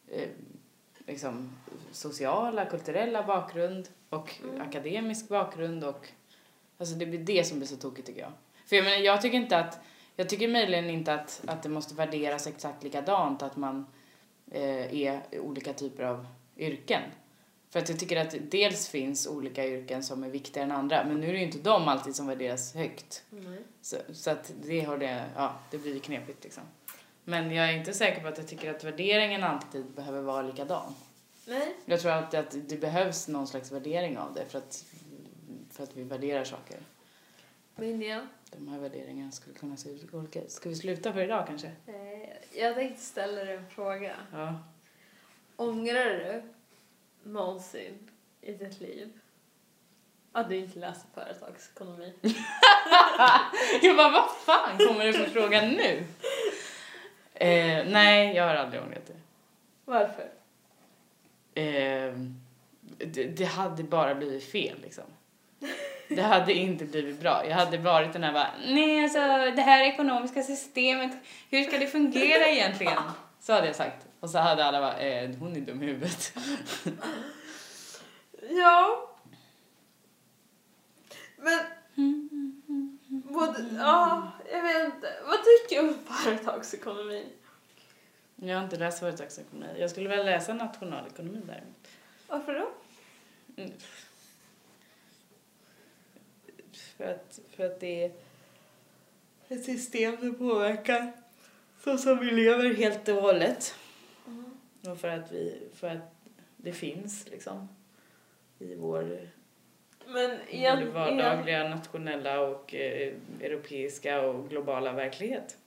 eh, liksom, sociala, kulturella bakgrund och akademisk bakgrund och Alltså det blir det som blir så tokigt tycker jag. För jag menar, jag tycker inte att, jag tycker möjligen inte att, att det måste värderas exakt likadant att man eh, är olika typer av yrken. För att jag tycker att dels finns olika yrken som är viktigare än andra, men nu är det ju inte de alltid som värderas högt. Nej. Så, så att det har det, ja, det blir knepigt liksom. Men jag är inte säker på att jag tycker att värderingen alltid behöver vara likadan. Nej. Jag tror alltid att det behövs någon slags värdering av det för att, för att vi värderar saker. Men ja. De här värderingarna skulle kunna se ut olika. Ska vi sluta för idag kanske? Eh, Jag tänkte ställa dig en fråga. Ja. Ångrar du någonsin i ditt liv att du inte läste företagsekonomi? <laughs> Jag bara, vad fan kommer det för fråga nu? Eh, nej, jag har aldrig ångrat det. Varför? Eh, det. Det hade bara blivit fel liksom. Det hade inte blivit bra. Jag hade varit den här bara, nej alltså det här ekonomiska systemet, hur ska det fungera egentligen? Så hade jag sagt. Och så hade alla bara, eh, hon är dum i huvudet. Ja. Men... Både, ja, jag vet inte. Vad tycker du om företagsekonomi? Jag har inte läst företagsekonomi. Jag skulle väl läsa nationalekonomi däremot. Varför då? Mm. För att, för att det är ett system som påverkar så som vi lever helt och hållet. Och för att, vi, för att det finns liksom i vår Men både igen, vardagliga, nationella och eh, europeiska och globala verklighet.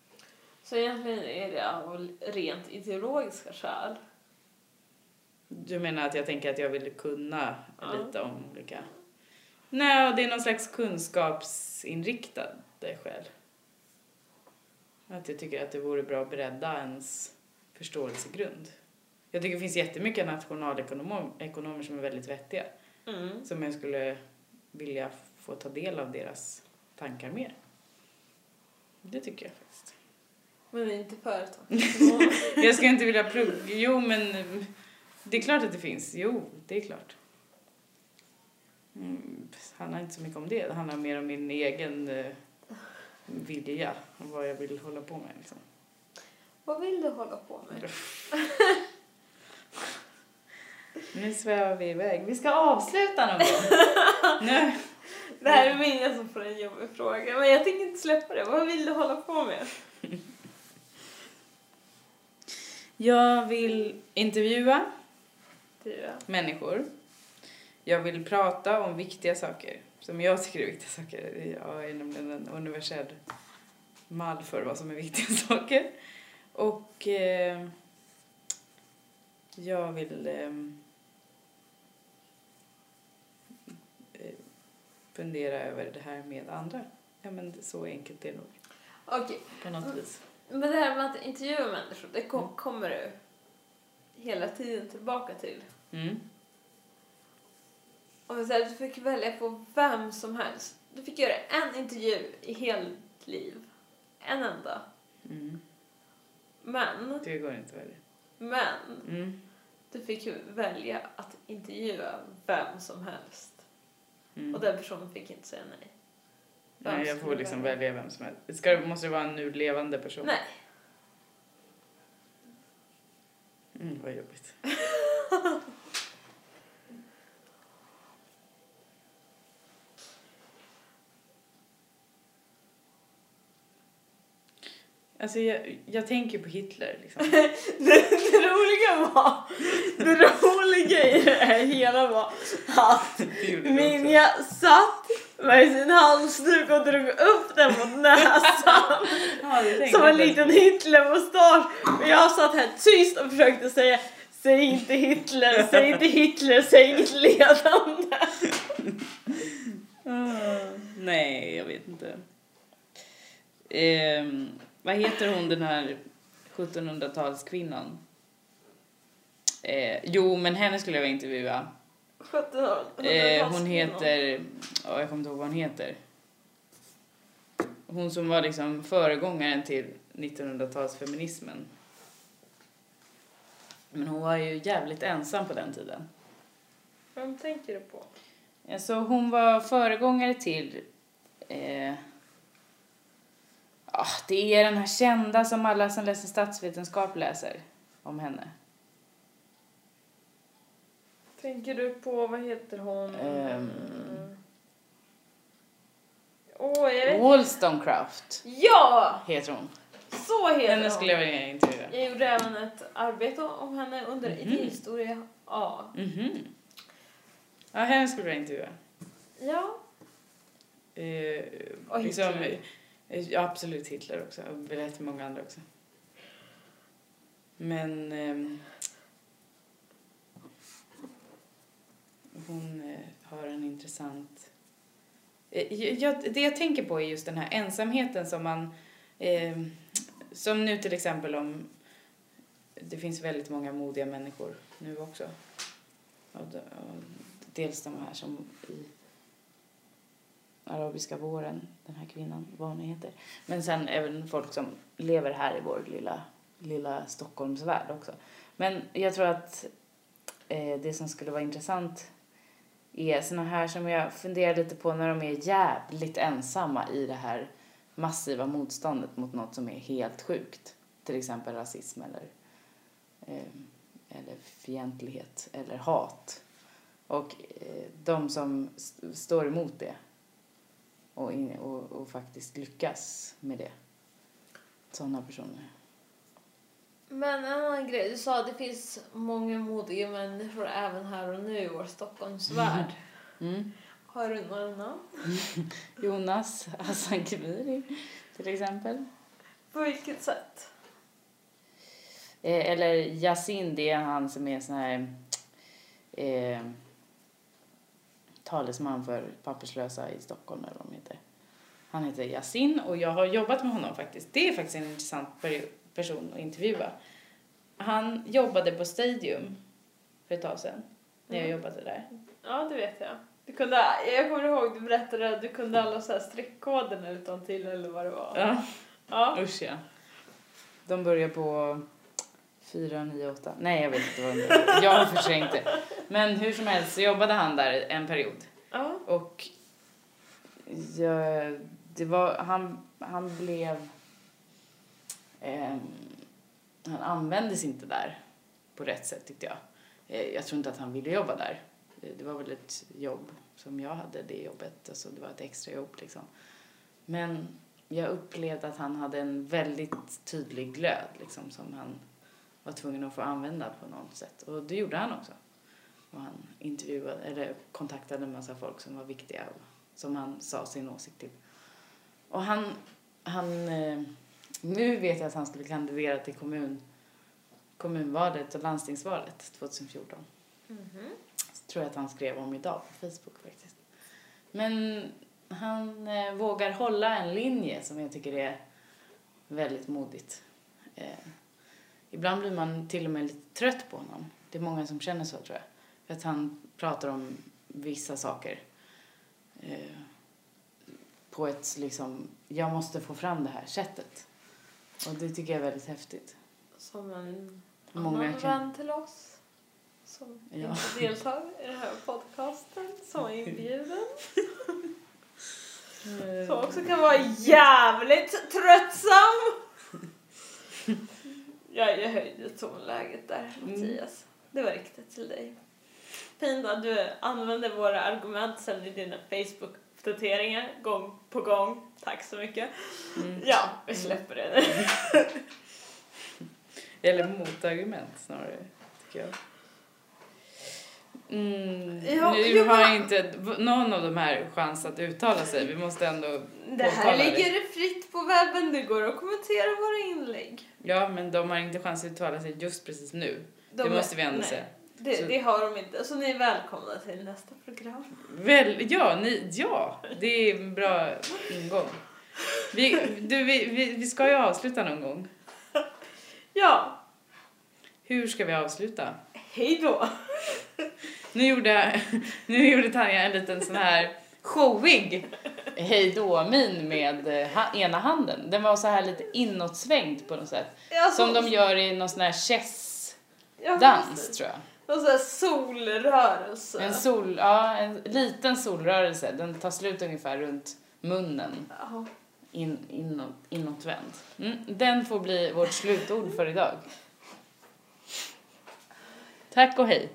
Så egentligen är det av rent ideologiska skäl. Du menar att jag tänker att jag vill kunna Ja. lite om olika... Nej, det är någon slags kunskapsinriktade skäl. Att jag tycker att det vore bra att bredda ens förståelsegrund. Jag tycker det finns jättemycket nationalekonomer som är väldigt vettiga. Mm. Som jag skulle vilja få ta del av deras tankar mer. Det tycker jag faktiskt. Men inte företag. <laughs> Jag ska inte vilja plugga. Jo, men det är klart att det finns. Jo, det är klart. Mm, det handlar inte så mycket om det. Det handlar mer om min egen eh, vilja och vad jag vill hålla på med. Liksom. Vad vill du hålla på med? <laughs> Nu svävar vi iväg. Vi ska avsluta någon gång. <laughs> nu. Det här är Minja som får en jobbig fråga. Men jag tänker inte släppa det. Vad vill du hålla på med? Jag vill intervjua Tyra. människor. Jag vill prata om viktiga saker som jag tycker är viktiga saker. Jag är nämligen en universell mall för vad som är viktiga <laughs> saker. Och eh, jag vill eh, eh, fundera över det här med andra. Ja, men så enkelt är det nog Okej. på något vis. Men det här med att intervjua människor, det kom, kommer du hela tiden tillbaka till. Mm. Om vi säger att du fick välja på vem som helst. Du fick göra en intervju i hela ditt liv. En enda. Mm. Men, Det går inte att välja. men, Mm. du fick välja att intervjua vem som helst. Mm. Och den personen fick inte säga nej. Nej, jag får liksom välja? vem som helst. Ska, måste det vara en nu levande person? Nej. Mm, vad jobbigt. <laughs> Alltså jag, jag tänker på Hitler liksom. <laughs> Det, det roliga var, det roliga i det här hela var <laughs> att. Minja satt med sin halsduk och drog upp den mot <laughs> näsan Ja, som en liten Hitlermustasch. Och jag satt här tyst och försökte säga Säg inte Hitler, säg inte Hitler, säg inget ledande. Ah, nej, jag vet inte. Ehm, vad heter hon den här 1700-talskvinnan? Eh, jo, men henne skulle jag vilja intervjua. 1700 Eh, hon heter... Ja, jag kommer inte ihåg vad hon heter. Hon som var liksom föregångaren till 1900-talsfeminismen. Men hon var ju jävligt ensam på den tiden. Vem tänker du på? Alltså hon var föregångare till... Eh, ah, det är den här kända som alla som läser statsvetenskap läser om henne. Tänker du på, vad heter hon? Åh, jag vet Wollstonecraft Ja! heter hon. Så heter Henne hon. skulle jag vilja intervjua. Jag gjorde även ett arbete om henne under Mhm. idéhistoria A. Mhm. Ja, henne skulle jag intervjua. Ja. Eh, Och liksom, Hitler. eh, ja, absolut Hitler också. Och rätt många andra också. Men ehm, hon eh, har en intressant... Eh, jag, det jag tänker på är just den här ensamheten som man... Eh, som nu till exempel om... Det finns väldigt många modiga människor nu också. Och, de- och dels de här som i arabiska våren, den här kvinnan, vad hon heter. Men sen även folk som lever här i vår lilla, lilla Stockholmsvärld också. Men jag tror att eh, det som skulle vara intressant är såna här som jag funderar lite på när de är jävligt ensamma i det här massiva motståndet mot något som är helt sjukt. Till exempel rasism eller, eh, eller fientlighet eller hat. Och eh, de som st- står emot det och, in, och, och faktiskt lyckas med det. Sådana personer. Men en annan grej, du sa att det finns många modiga människor även här och nu i vår Stockholmsvärld. Mm. Har du några namn? <laughs> Jonas Hassan Khemiri till exempel. På vilket sätt? Eh, eller Yasin, det är han som är sån här eh, talesman för papperslösa i Stockholm eller vad de heter. Han heter Yasin och jag har jobbat med honom faktiskt. Det är faktiskt en intressant peri- person att intervjua. han jobbade på Stadium för ett tag sedan. När jag Mm. jobbade där. Ja, det vet jag. Du kunde, jag kommer ihåg du berättade att du kunde alla så här streckkoderna utan till eller vad det var. Ja, Ja. usch ja. De börjar på 4, 9, 8. Nej, jag vet inte vad de börjar. Jag har förträngt det. Men hur som helst så jobbade han där en period. Ja. Och jag, det var, han, han blev eh, han användes inte där på rätt sätt tyckte jag. Eh, jag tror inte att han ville jobba där. Eh, det var väl ett jobb som jag hade, det jobbet. Alltså det var ett extra jobb liksom. Men jag upplevde att han hade en väldigt tydlig glöd liksom som han var tvungen att få använda på något sätt. Och det gjorde han också. Och han intervjuade, eller kontaktade en massa folk som var viktiga och som han sa sin åsikt till. Och han, han eh, nu vet jag att han skulle kandidera till kommun, kommunvalet och landstingsvalet 2014. Mhm. Så tror jag att han skrev om idag på Facebook faktiskt. Men han eh, vågar hålla en linje som jag tycker är väldigt modigt. Eh, ibland blir man till och med lite trött på honom. Det är många som känner så tror jag. För att han pratar om vissa saker eh, på ett liksom, jag måste få fram det här sättet. Och det tycker jag är väldigt häftigt. Som en Många annan kan- vän till oss. Som Ja. inte deltar i den här podcasten. Som är inbjuden. <laughs> Som också kan vara jävligt tröttsam. Jag, jag höjde tonläget där, Mm. Mattias. Det var riktat till dig. Fint att du använder våra argument sen i dina Facebook-uppdateringar gång på gång. Tack så mycket. Mm. Ja, vi släpper det nu. <laughs> Eller motargument snarare, tycker jag. Mm, Ja, nu har men- inte någon av de här chans att uttala sig. Vi måste ändå Det här ligger det fritt på webben. Det går att kommentera våra inlägg. Ja, men de har inte chans att uttala sig just precis nu. De det måste vi ändå nej, säga. Det, Så- det har de inte. Så ni är välkomna till nästa program. Väl, ja, ni, ja, det är en bra ingång. Vi, du, vi, vi, vi ska ju avsluta någon gång. <laughs> Ja, Hur ska vi avsluta? hej då! Nu gjorde, nu gjorde Tanja en liten sån här showig hej då-min med eh, ha, ena handen. Den var så här lite inåtsvängd på något sätt. Alltså, Som de gör i någon sån här chess-dans, ja, tror jag. Någon sån här solrörelse. En, sol, ja, en liten solrörelse. Den tar slut ungefär runt munnen, Ja. in, inåt, inåtvänd. Mm, den får bli vårt slutord för idag. Tack och hej.